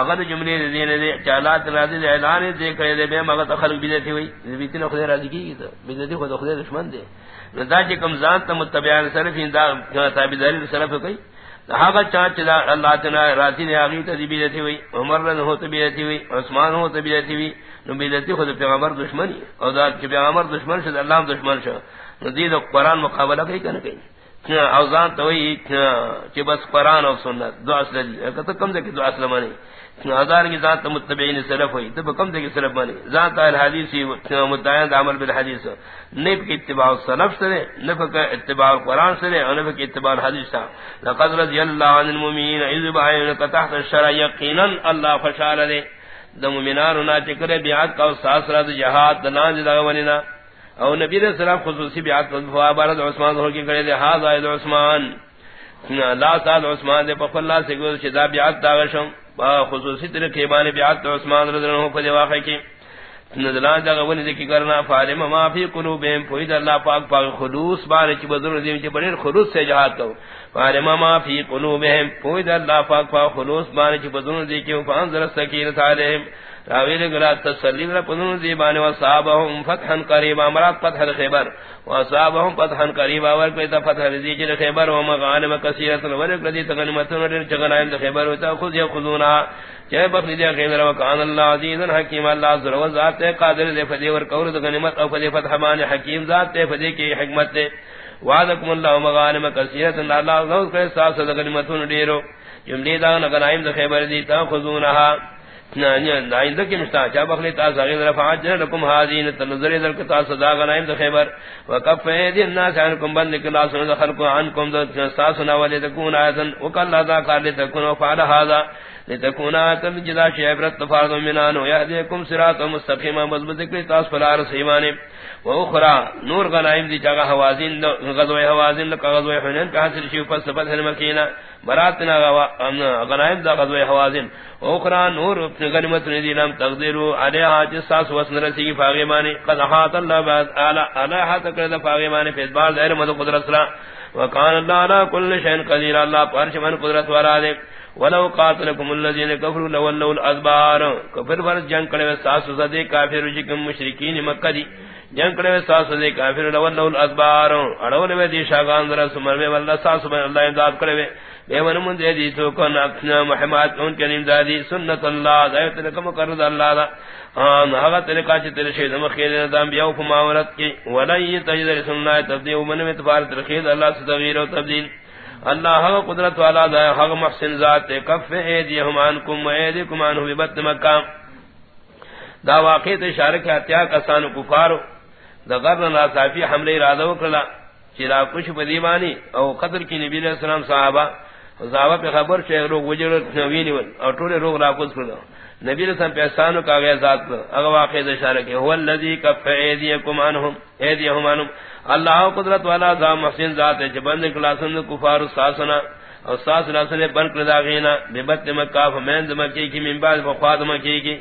[SPEAKER 2] اگر جملے دے دین دے چالات راضی دے، اعلان دے کرے دے، بے مغت خلق بیدتی ہوئی. بیتی نے خدا راضی کی تو بیدتی خود خدا دشمن دے. دا چی کم زان تا متبعان صرف، دا تابداری صرف کئی ہاگا چاچ دا اللہ تنا راتی نے اگی تدبیر تھی ہوئی عمر نے ہو تبیر تھی ہوئی عثمان ہو تبیر تھی ہوئی نبی بیدتی خود پیغمبر دشمنی او دا کہ پیغمبر دشمن شد اللہ دشمن شد نو دی قرآن مقابلہ کئی کنا کئی اوزان تو ہوئی کہ بس قرآن اور سنت، دو اصل دی کم دے کہ دو اصل مانی ہزار کی ذات متبعین صرف ہوئی تب کم دے کی صرف بنی ذات الحدیث مدعیان عمل بالحدیث. نب کی اتباع السلف سے نب کا اتباع القرآن سے اور نب کی اتباع الحدیث سے لقد رضی اللہ عن المؤمنین اذ بعینک تحت الشرع یقینا اللہ فشار دے دا مومنان نا چکر بیعت کا ساس ساسرات جہاد دنان جدا ونینا او نبی علیہ السلام خصوصی بیعت کا فوابارت عثمان ہو کی کرے دے حاضر عثمان. لا سال عثمان دے پخ اللہ سے گوز شدہ بیعت خصوصی طریقے بانے بیعت عثمان رضی اللہ عنہ کو دے واقع کی۔ نزلان دا غونی ذکی کرنا فارم ما فی قلوبہم پوید اللہ پاک پاک خلوص بارے چی بزرگ دیم چی بڑیر خلوص سے جہاد کرو۔ فارم ما فی قلوبہم پوید اللہ پاک پاک خلوص بارے چی بزرگ دیم چی فانزر سکینت علیہم۔ راویل گلا تسلیم را پدن زیبان و صحابهم فتحا قریبا، مراد فتح خیبر. و صحابهم فتحا قریبا ورکلی تا فتح رزیج خیبر و مغانم کثیرت ورکلی تغنمتن ورکلی تغنائم خیبر و تا خود یخذونا چاہے بخلی دیا خیبر و کان اللہ عزیزا حکیم، اللہ ذر و ذات قادر دے فدی ورکور تغنمت او فدی فتح مان حکیم ذات دے فدی کی حکمت دے وعدکم اللہ مغانم کثیرت اللہ ذو کرے ساس تغنمتن دیرو. جملی دا نغنائم خیبر دی تا خذونها نائندہ کی مشتا چا بخلی تا صغیر رفعات جن لکم حاضین تنظر در کتا صدا غنائم دا خیبر وکف ایدی الناس عنکم بند کلا سن دخل کو عنکم دا ساسنا ولی تکون آیتن وکال اللہ کار لی تکون وفعل حاضا جدا شعبرت تفارد منانو. یهدیکم سرات و مستقیمہ مضبط کلی تاس فلار سیمانی و اخرى نور غنائم دی چاگا حوازین غزوی حوازین لکا غزوی حنین کا حاصل شیو پس فتح المکینہ براتنا غنائم دا غزوی حوازین. اخرى نور غنیمت ندینام تقدیرو. علیہا جساس وسن رسی کی فاغیمانی. قد حات اللہ بعد علیہا تکرد فاغیمانی. فیس بار دائر مدو قدرت را وکان اللہ علا کل شہن قدیر اللہ پارش من قدرت ورا دے. ولو قاتلکم اللذین کفروا لولو الازبار کفر فرض جنگ کرے ساس زدے کافر رجکم مشرکین مکہ دی. جنگ کرے ساس زدے کافر لولو الازبار اڑول وی دی شاگان در سمر میں واللہ ساس سبحان اللہ امداد کرے بے من من دے دی تو کن اپنا محمد ان کے نیم دادی سنت اللہ دایت لکم کرد اللہ دا۔ آن حقا تلکا چی تل شید مخیر ندام بیاو فما فماورت کی۔ ولی تجد رسول اللہ تبدیل ومن میں تفارت رخید اللہ ستغیر و تبدیل۔ اللہ حق قدرت والا دا، حق محسن ذات کف ایدیہم عنکم و ایدیکم عنہ ببت مکہ۔ دا واقعیت اشارک اتیا کسان کفارو دا غرن ناسافی حملے ارادہ وکرلا چرا کچھ بدیبانی او قدر کی نبی علیہ السلام صحابہ۔ زاوا پہ خبر چھے روگ وجر نوینی ول، اور ٹولے روگ راکوز کردو نبی علیہ السلام پہ احسانو کا غیر ذات اگا واقعیت اشارک ہوا اللذی کف ایدیکم عنہم، ایدیہم عنہم۔ اللہ قدرت والا ذا محسن ذات ہے جبند کلاسن کفار ساسنا اور ساس لاسن بن کر داغینا ببت مکہ فمن مکی کی، من بعد فقاد مکی کی۔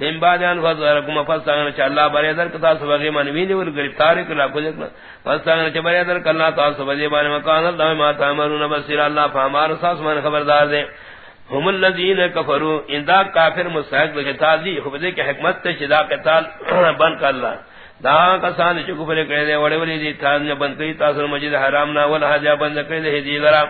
[SPEAKER 2] من بعد ان فذرکم فسان چ اللہ بری در کتا سبگی من وی ور گرفتار کلا کو جکنا فسان چ بری در کلا تا سبگی بان مکان اللہ ما تامرون بصیر۔ اللہ فامار ساس من خبردار دے۔ هم الذين كفروا ان ذا کافر مستحق قتال دی۔ خود کی حکمت شدا قتال بن کر اللہ دا کسان چ کو پر کہے دے، وڑے وڑی دی تھان بند کئی تاثر مسجد حرام نہ ولا حاجہ بند کئی دے دی ذرا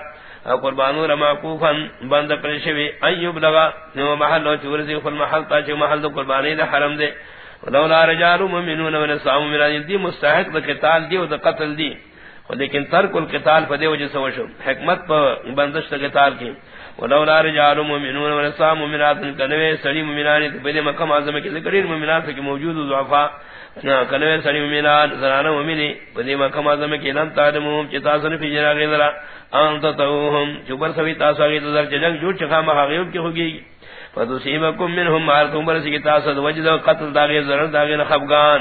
[SPEAKER 2] قربانو رما کوفن بند پرشوی ایوب لگا نو محل نو چورسی خل محل تا چ محل دو قربانی دے حرم دے لولا رجال مؤمنون من صام من دی مستحق قتال دی و قتل دی. لیکن ترک القتال فدی وجہ سے وشو؟ حکمت پر بندش قتال کی ولولا رجال مؤمنون ونساء مؤمنات کنوے سڑی مؤمنان بدے مقام اعظم کے ذکرین مؤمنات کے موجود ضعفاء کنوے سڑی مؤمنان زنانہ مؤمنی بدے مقام اعظم کے لم تعلموا چتا سن فی جرا غیرا انت توهم جبر سوی تاسو کی تذر جنگ جو چخا مغیب کی ہوگی فتصيبكم منهم مارتم برسی کی تاسو وجد قتل داغی زرر داغی خفغان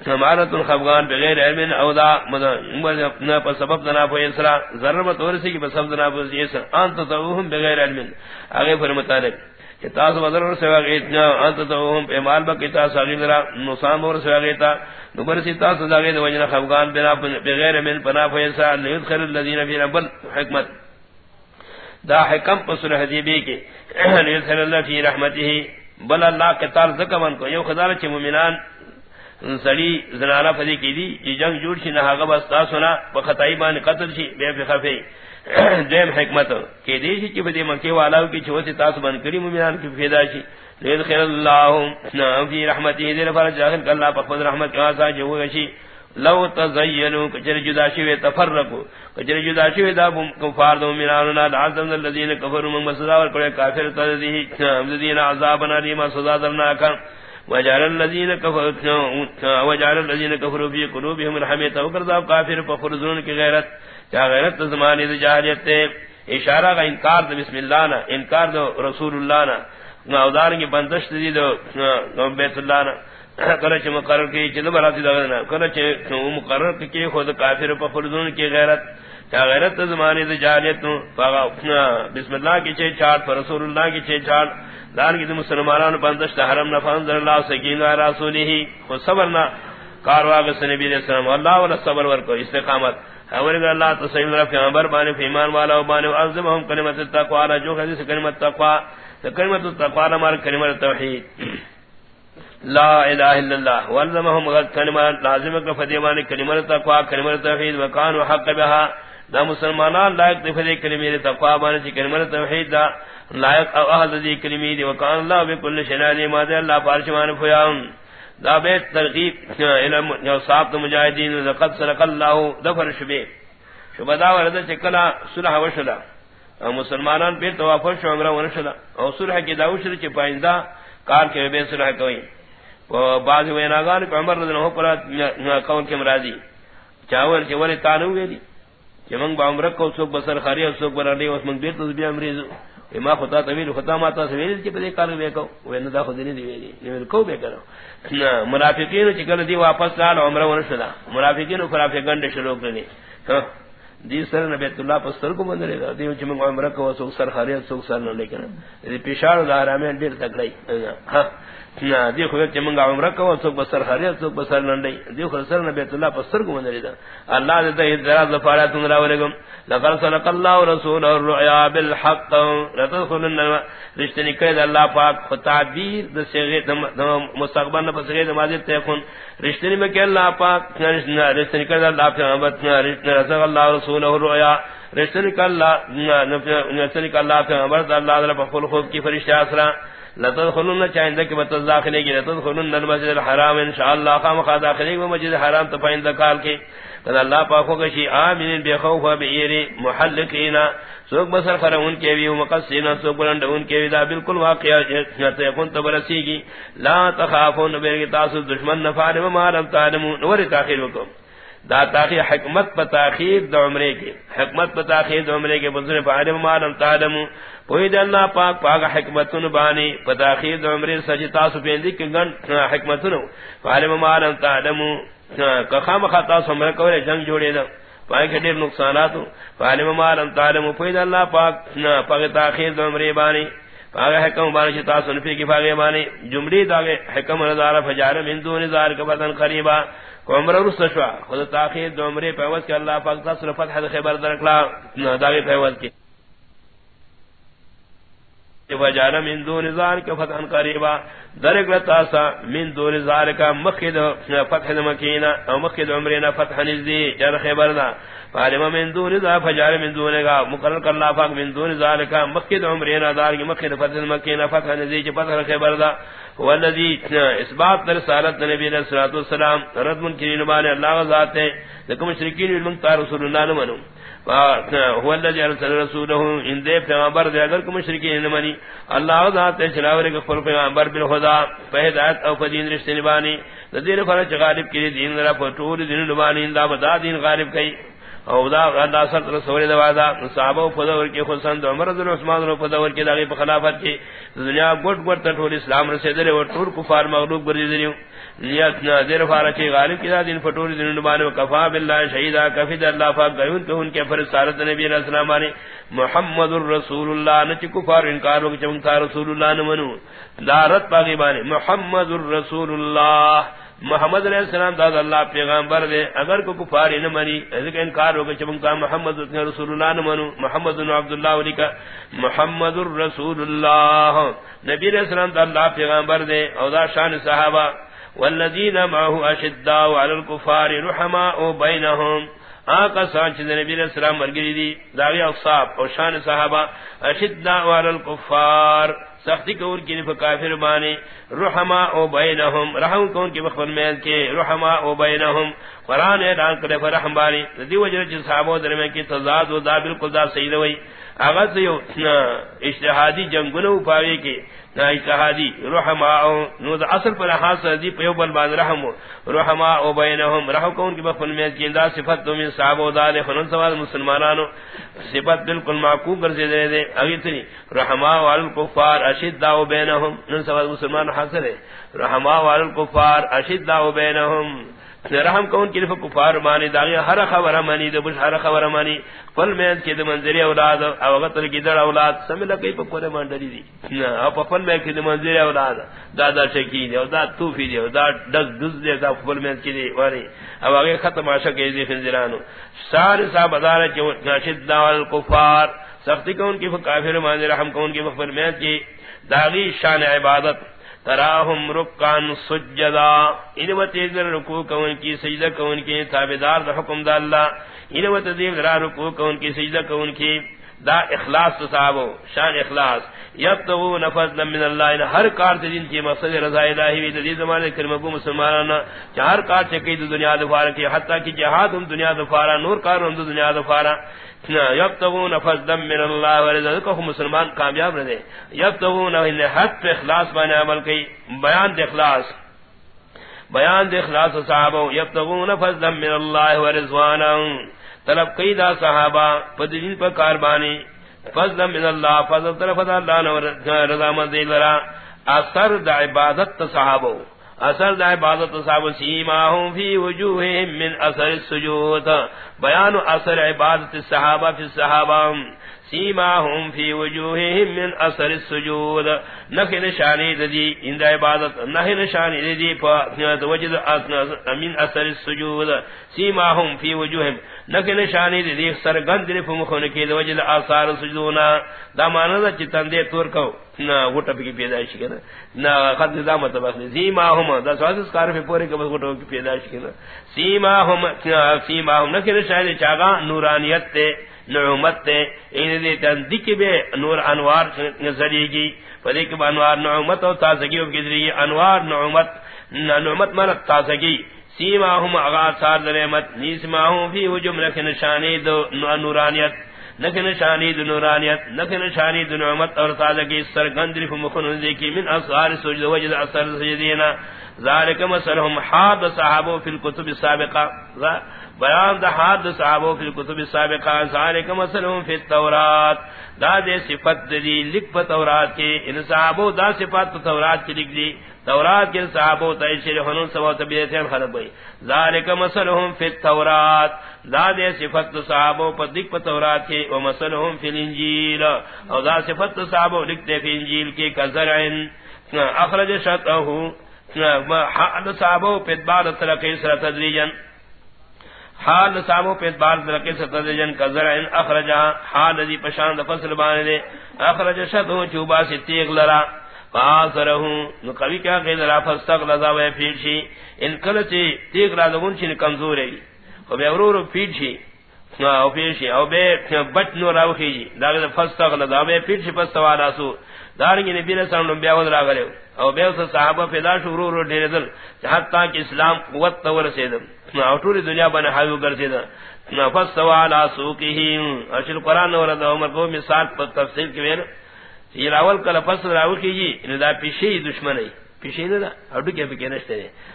[SPEAKER 2] سمارت الخفغان بغیر علم او دا مدن پر سبب دنا پو اسرا ضربت ورسی کی سبب دنا پو اسرا انت توهم بغیر علم. اگے پر متعلق کہ تاس بدر سے واگیتنا انت توهم پہ مال بکتا ساگی ذرا نقصان اور سے واگیتا نبر سی تاس داگے دو وجنا خفغان بنا بغیر علم پنا پو اسرا لیدخل الذين في رب حکمت. دا حکم پسر حدیبی کے لیدخل اللہ فی رحمته بل اللہ کے تار زکمن کو یو خدا چ مومنان سڑی زنانہ فدی کی دی یہ جنگ جوڑ شی، نہ بس تا سنا بخطائی بان قتل شی، بے فخفی دیم حکمت کہ دی شی کہ بدی مکے والا کی چھوتی تاس بن کری، مومنان کی فیدا شی. لید خیر اللہ نام فی رحمتی، دیر فرج جاہل اللہ پخفض رحمت کا سا جو جی گشی لو تزینو، کچر جدا شوی، تفرقو. کچر جدا شوی، دا کفار دو منانونا لعظم الذین کفروا من مسدا ورکڑے، کافر تدی الذین عذابنا، دیما سزا درناکا وجعل الذين كفروا وجعل الذين كفروا في قلوبهم الحميه وكذا كافر فخرزون کی غیرت، کیا غیرت زمانے دی جاہلیت اشارہ کا انکار دو بسم اللہ نہ انکار دو رسول اللہ نہ ناودار کی بندش دی دو بیت اللہ نہ کرچ مقرر کی چلو براتی دا دغنا کرچ مقرر کی خود کافر فخرزون کی غیرت۔ کیا غیرت زمانے دی جاہلیت نو بسم اللہ کی چھ چاٹ پر رسول اللہ کی چھ چاٹ دان کی مسلمانان پندش حرم نہ فنزل اللہ سکین و رسولہ۔ خود صبرنا کاروا کے نبی علیہ السلام۔ اللہ ولا صبر ور کو استقامت اور اللہ تسلیم رب پیغمبر بانے ایمان والا بانے عظمهم کلمۃ التقوا را جو حدیث کلمۃ التقوا کلمۃ التقوا ہمارا کلمۃ توحید۔ لا الہ الا اللہ۔ والزمهم کلمۃ لازم کا فدیوان کلمۃ التقوا کلمۃ توحید۔ وکان حق بها دا مسلمانان لائق دفدی کلمۃ التقوا بانے کلمۃ توحید دا۔ لائق او اہل دی کلمی دی وکان اللہ بکل شنانی مادہ اللہ پارشمان فیاؤن دا بیت ترغیب، علم یو صاحب مجاہدین لقد سرق اللہ دفر شبے۔ شبہ دا ورد چکلا صلح وشلا او مسلمانان پیر توافر شو عمرہ ورشلا او صلح کی داوشل چی پائندہ کار کے بے صلح کوئی بعض ویناگان کو عمر رضی اللہ پر قول کے مرادی۔ چاول چی ولی تانو گئی چی منگ با عمرک کو سوک بسر خاری او سوک برانی اس منگ بیر تو بیا امریزو ما خطا تمیل خطا ما تا سویل کی پدے کار بے کو وہ نہ دا خود نہیں دی نہیں کو بے کرو نہ منافقین چکل دی واپس لال عمرہ ورسلا منافقین خرافے گنڈ شروع کرنی دی سر نبی اللہ پر سر کو بندرے دا دی چم عمرہ کو سو سر خاریت سو سر نہ لیکن دی پیشار دا حرامین دیر تکڑائی ہاں نا دی کہ منگا عمرہ کو بسر بسر سر نبی اللہ کو مندری دا اللہ دے تے ظفارات لقد صدق اللہ رسول الرؤيا بالحق. اللہ پاک مستقبل نہ پسے نماز تے کون میں کہ اللہ پاک اللہ پاک رسول اللہ رسول الرؤيا اللہ اللہ پاک اللہ خوب کی فرشتہ اسرا لتدخلن چاہندہ کہ بتز داخلے گی لتدخلن المسجد الحرام انشاءاللہ خام خواہ داخلے گی مسجد الحرام تو پائندہ کال کے۔ کہ اللہ پاکو کشی آمین بے خوف و بیئری محلقین سوک بسر خرون کے بھی مقصین سوک بلند ان کے بھی دا بالکل واقعہ یکن تبرسی گی لا تخافون بیرگی تاسو دشمن نفار ومارم تعلمون، نوری تاخیر وکم۔ دا تاخیر حکمت پا تاخیر دا عمرے کے، حکمت پا تاخیر دا عمرے کے بزر فعلم مالم تعلمون پوئی دا اللہ پاک پاک حکمتن بانی پتاخیر دا عمری سجتا سپیندی کی گن حکمتن فعلم مالم تعلمو کخام خطا سمرہ کولے جنگ جوڑے دا پاک دیر نقصاناتو فعلم مالم تعلمو پوئی دا اللہ پاک پاک تاخیر دا عمری بانی۔ پاک حکم بانی چتا سنفی کی پاک بانی، جملی دا حکم رضار فجار من دون زار کفتن قریبا. کو عمر رس شوا، خود تاخیر دا عمری پیوز کے اللہ پاک تصر فتح خبر درکلا داغی پیوز کی. فجعل من دون ذلك فتحا قريبا درق لتاسا من دون ذلك مخد فتح مكينة او مخد عمرنا فتح نزدي جر خبرنا فعلم من دون ذلك فجعل من دونك مقرر کرنا فاق من دون ذالک ذلك مخد عمرنا ذلك مخد فتح مكينة فتح نزدي فتح خبرنا هو الذي اثبات رسالت نبی علیہ الصلوۃ والسلام رد منکرین بان اللہ ذات ہے لکم مشرکین المنکر رسول اللہ نے منو هو الذي ارسل رسوله ان دے پیغمبر دے اگر کوم مشرکین نے منی اللہ ذات ہے چلاورے کو خپل پیغمبر بالخدا فہدایت او فدین رشتے نبانی دین فرج غالب کی دین را پٹور دین نبانی دا بدا دین غالب کئی او دا اللہ سر رسول دا وعدا صحابہ فدور کی خصوصا عمر رضی اللہ عثمان فدور کی داغی خلافت کی دنیا گٹ گٹ ٹول اسلام رسیدلے و ٹور کفار مغلوب گردیدلیو نیت نہ دیر فارچی غالب کی دین فٹور دین نبان و کفا باللہ شہیدہ کفید اللہ فاق گیون کہ ان کے فرسالت نبی علیہ السلام آنے محمد الرسول اللہ نچی کفار انکار وقت چمکتا رسول اللہ نمنو دارت پاگی بانے محمد الرسول اللہ محمد علیہ السلام داد اللہ پیغمبر دے، اگر کو کفار نہ منی ذکر انکار ہو کہ کا محمد رسول اللہ نہ منو، محمد بن عبد اللہ علی کا محمد الرسول اللہ۔ نبی علیہ السلام داد اللہ پیغمبر دے، او دا شان صحابہ۔ والذین معه اشداء علی الكفار رحماء بینهم آقا سانچ دے نبی علیہ السلام مرگری دی، داغی اصحاب او شان صحابہ، اشداء علی الكفار سختی کون کی نفع کافر بانے رحما او بینہم، رحم کون کی بخبر میل کے۔ رحما او بینہم، قرآن اعلان کرے فرحم بانے۔ دی وجہ چی صحابہ درمیان کی تضاد و دا بالکل دا سید ہوئی۔ آغاز یو اشتہادی جنگنو پاوے کے۔ نا اشتحادی رحما نو دا اصل پر حاصل دی، پیو بل بان رحم. رحما او بینہم، رحم کون کی بخبر میل کی دا صفت دو من صحابہ دا لے خنن سوال مسلمانانو. صفت بالکل معقوب کر دے دے اگی تنی رحما والکفار اشد او بینہم. نن سوال مسلمان حاصل ہے رحما والکفار اشد او بینہم. رحم کون کی لفظ کفار مانی داغی ہر خبر مانی دے بش ہر خبر مانی. فل میں کی دے منظری اولاد، او غتل کی در اولاد سملا کئی پکورے مان ڈری دی. نا، او فل میں کی دے منظری اولاد دادا چکی دی، او دا تو فی دی، او دا دز دز دے دا فل میں کی دی، واری. او اگے ختم عاشق دی خنزرانو سارے صاحب دار کے ناشد دال کفار. سختی کون کی کافر مان رحم کون کی فل میں کی. داغی شان عبادت. تراہم رکان سجدا۔ انو تیزر رکو کون کی، سجدہ کون کی تابدار دا حکم دا اللہ۔ انو تیزر رکو کون کی، سجدہ کون کی۔ دا اخلاص تصابو شان اخلاص۔ یبتغو نفذ من اللہ ان ہر کار تے دین کی مقصد رضا الہی وی دی زمانے کرمگو مسلمانان چار کار چکی دنیا دفارہ کی، حتی کہ جہاد ہم دنیا دفارہ، نور کار ہم دنیا دفارہ۔ یبتغون فضلا من اللہ ورزقہ مسلمان کامیاب رہے۔ یبتغون ان حق اخلاص بنا عمل کی، بیان دے اخلاص۔ بیان دے اخلاص صحابہ یبتغون فضلا من اللہ ورضوانا طلب کئی دا صحابہ فضلین پر کاربانی فضل من اللہ، فضل طرف دا اللہ رضا مندی لرا. اثر دا عبادت صحابہ اثر دا عبادت صاحب سیماہم فی وجوہم من اثر السجود. بیان اثر عبادت الصحابہ فی الصحابہ سیماہم فی وجوہہم من اثر السجود۔ نخی نشانی دی اند عبادت نخی نشانی دی پا وجد من اثر السجود۔ سیماہم فی وجوہم نخی نشانی دی سرگند دی فمخون کی وجد اثار السجدونا دا مانا دا چتن دے تور کو نا وٹا پکی پیدائش کنا۔ نا خط دا مطلب اخلی، سیماہم، دا سواز اس کار پی پورے کبس وٹا پکی پیدائش کنا۔ سیماہم سیماہم، نخی نشانی چاگا نورانیت تے۔ نعمت تے این دے تندک بے نور انوار نظری گی فدیک با انوار نعمت و تازگی و کدری انوار نعمت نعمت مرد تازگی۔ سیما ہم اغاثار درمت نیسما ہم فی حجم لکھ نشانی دو نورانیت۔ نکھ نشانی دو نورانیت، نکھ نشانی دو نعمت اور تازگی۔ سرگندری فمخن دیکی من اصغار سجد وجد اثر سجدینا۔ ذالک مسلهم حاد صحابو فی الكتب السابقہ بیان دا حد صحابو فی الكتب السابقہ ذالک مسلم فی التورات۔ دا دے صفت دی، لکھ پا تورات کے۔ ان صحابو دا صفت پا تورات کی لکھ دی۔ تورات کے صحابو تیشیر حنون سوا تبیتین خلق بھئی۔ ذالک مسلم فی التورات۔ دا دے صفت دا صحابو پا لکھ پا تورات کے۔ ومسلم فی الانجیل۔ او دا صفت دا صحابو لکھ دے فی انجیل کے کذرعن اخرج شتہو حد صحابو پا ادبار ترقی سر تدریجن۔ حال صاحبو پہ بار درکے ستد جن کا زرعن اخرجا حال دی پشان دا فصل بانے دے۔ اخرج شدو چوبا سی تیغ لرا۔ فآسرہو نو قوی کیا قید را فستق لذا وی پیڑ ان کلچی تیغ را دون چی کمزور ہے۔ خب اورورو پیڑ شی۔ او پھیل پیڑ او بے بچ نو راو خیجی داگه فستق لذا وی پیڑ شی پستوالا سو۔ دارنگی نبی رسول اللہ بیا ودرا گلے۔ او بے بیا صحابہ پیدا شروع رو ڈیرے دل۔ حتی کہ اسلام قوت تور سیدم او ټول دنیا باندې حاوی ګرځید نفس سوال سوقه اشل قران اور د عمر کو مثال پر تفصیل کې ویل. یہ راول، کله پس راو کیږي نو دا پیشي دشمنی پیشي نه اډو کې به کېنشته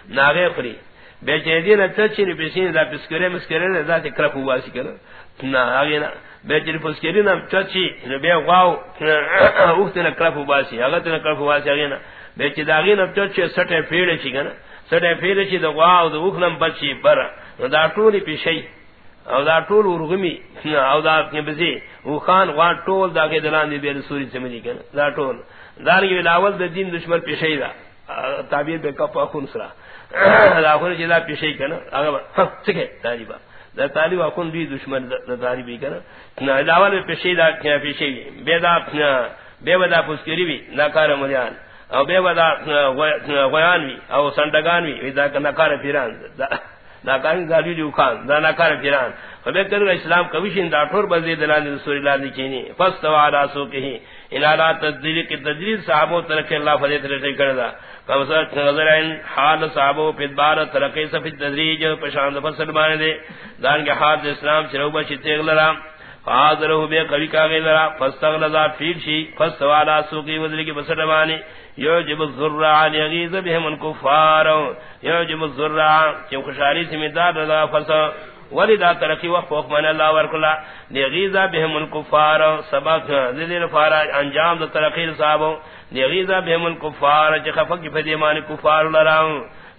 [SPEAKER 2] ناغه خوري. به چې دې نه څه چې دا پسکره مسکره نه ذات کرپ واسي کړه نه. هغه نه. به چې پسکره نه څه چې نو به واو اوخت کرپ کرپ سڑے پھیرے چی دا غوا او دا اخلم بچی بر. دا طول پیشی. او دا طول ورغمی. او دا بزی. او خان غوا طول دا کے دلان دی بیر سوری سمجھی کنا دا طول دارنگی بلاول دا دین دشمن پیشی دا. تعبیر بے کپا خون سرا. دا خون چی دا پیشی کنا اگر سکے تاریبا. دا تاریبا خون دی دشمن دا تاریبی کنا لاول پیشی دا پیشی. بے دا بے ودا پسکری بھی ناکار ملیان. او بے ودا غیان وی، او سندگان وی دا نکار پیران. دا کاری گاڑی جو خان، دا نکار پیران. خبر کر اسلام کبیشن دا ٹھور بزے دلان رسول اللہ دی کینی فاستوا علی سو کہی ان علی تدلیل کی تدلیل صحابہ ترک اللہ فضیلت رٹے کردا کمسات نظر ان حال صحابہ پد بار ترقی سفید تدریج پشاند فصل بانے دے دان کے حال اسلام چروبہ بچتے غلرام فاضرہ بے قوی کا غیرا فاستغلظا فیل شی فاستوا علی سو کی وزلی یوجب الزرع یغیظ بهم الكفار یوجب الزرع چون خوشاری سے مدار رضا فسا ولی دا ترقی وقف من اللہ ورکلا. یغیظ بهم الكفار سبق ذل فارا انجام دا ترقی صاحب یغیظ بهم الكفار کہ خفق فدیمان کفار لراؤ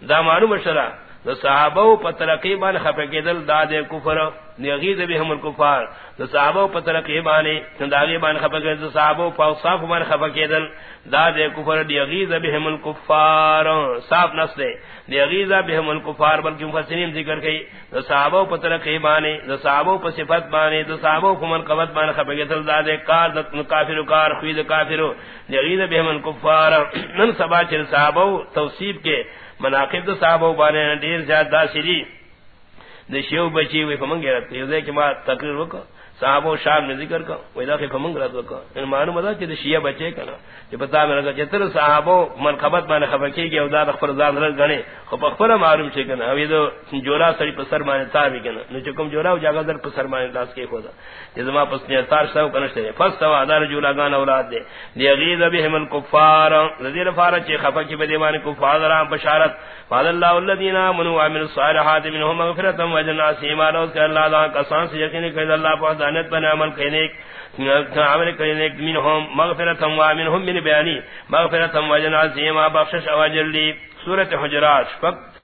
[SPEAKER 2] دا معلوم شرع صحابہ پترقی بان خفق دل داد کفر یغیظ بهم الكفار صحابہ پترقی بان داغی بان خفق دل صحابہ پاصاف بان خفق دل دا دے کفر دیغیز بهم الکفار. صاف نس دے دیغیز بهم الکفار بلکہ مفسرین ذکر کئی دا صحابہ پر طرقی بانے دا صحابہ پر صفت بانے دا صحابہ پر منقبت بانے خبگتل دا دے کار دا کافر کار خوید کافر دیغیز بهم الکفار. نن سبا چل صحابہ توصیب کے مناقب دو صحابہ بانے دیر زیاد دا سری دا شیو بچی وی فمنگی رکھتے یو دے کہ ما تقریر وکا. صحابہ شام نے ذکر کا ودا کہ فمنگ رات وکا ان معلوم ہے کہ شیعہ بچے کنا کہ پتہ میں لگا جتر صحابہ من خبر میں خبر کی کہ ادا خبر زاد رل گنے۔ خو خبر معلوم چھ کنا ابھی تو جورا سڑی پسر میں تا بھی کنا نو چکم جورا جگہ در پسر میں داس کے خدا۔ جزما پس نے تار سو کنا کنشتے پس تو ادار جولا گان اولاد دے۔ لیغیظ بهم الکفار۔ رضی اللہ نذیر فارچ خفا کی بدیوان کفار را بشارت۔ قال الله الذين امنوا وعملوا الصالحات منهم مغفرة وجنات سيما لو كان الله ذا قسم يقين کہ اللہ پاک دانت بنا عمل کرنے، عمل کہنے منهم مغفرة ومنهم من بیانی مغفرة وجنات سيما بخشش اواجر لی، سورة حجرات فقط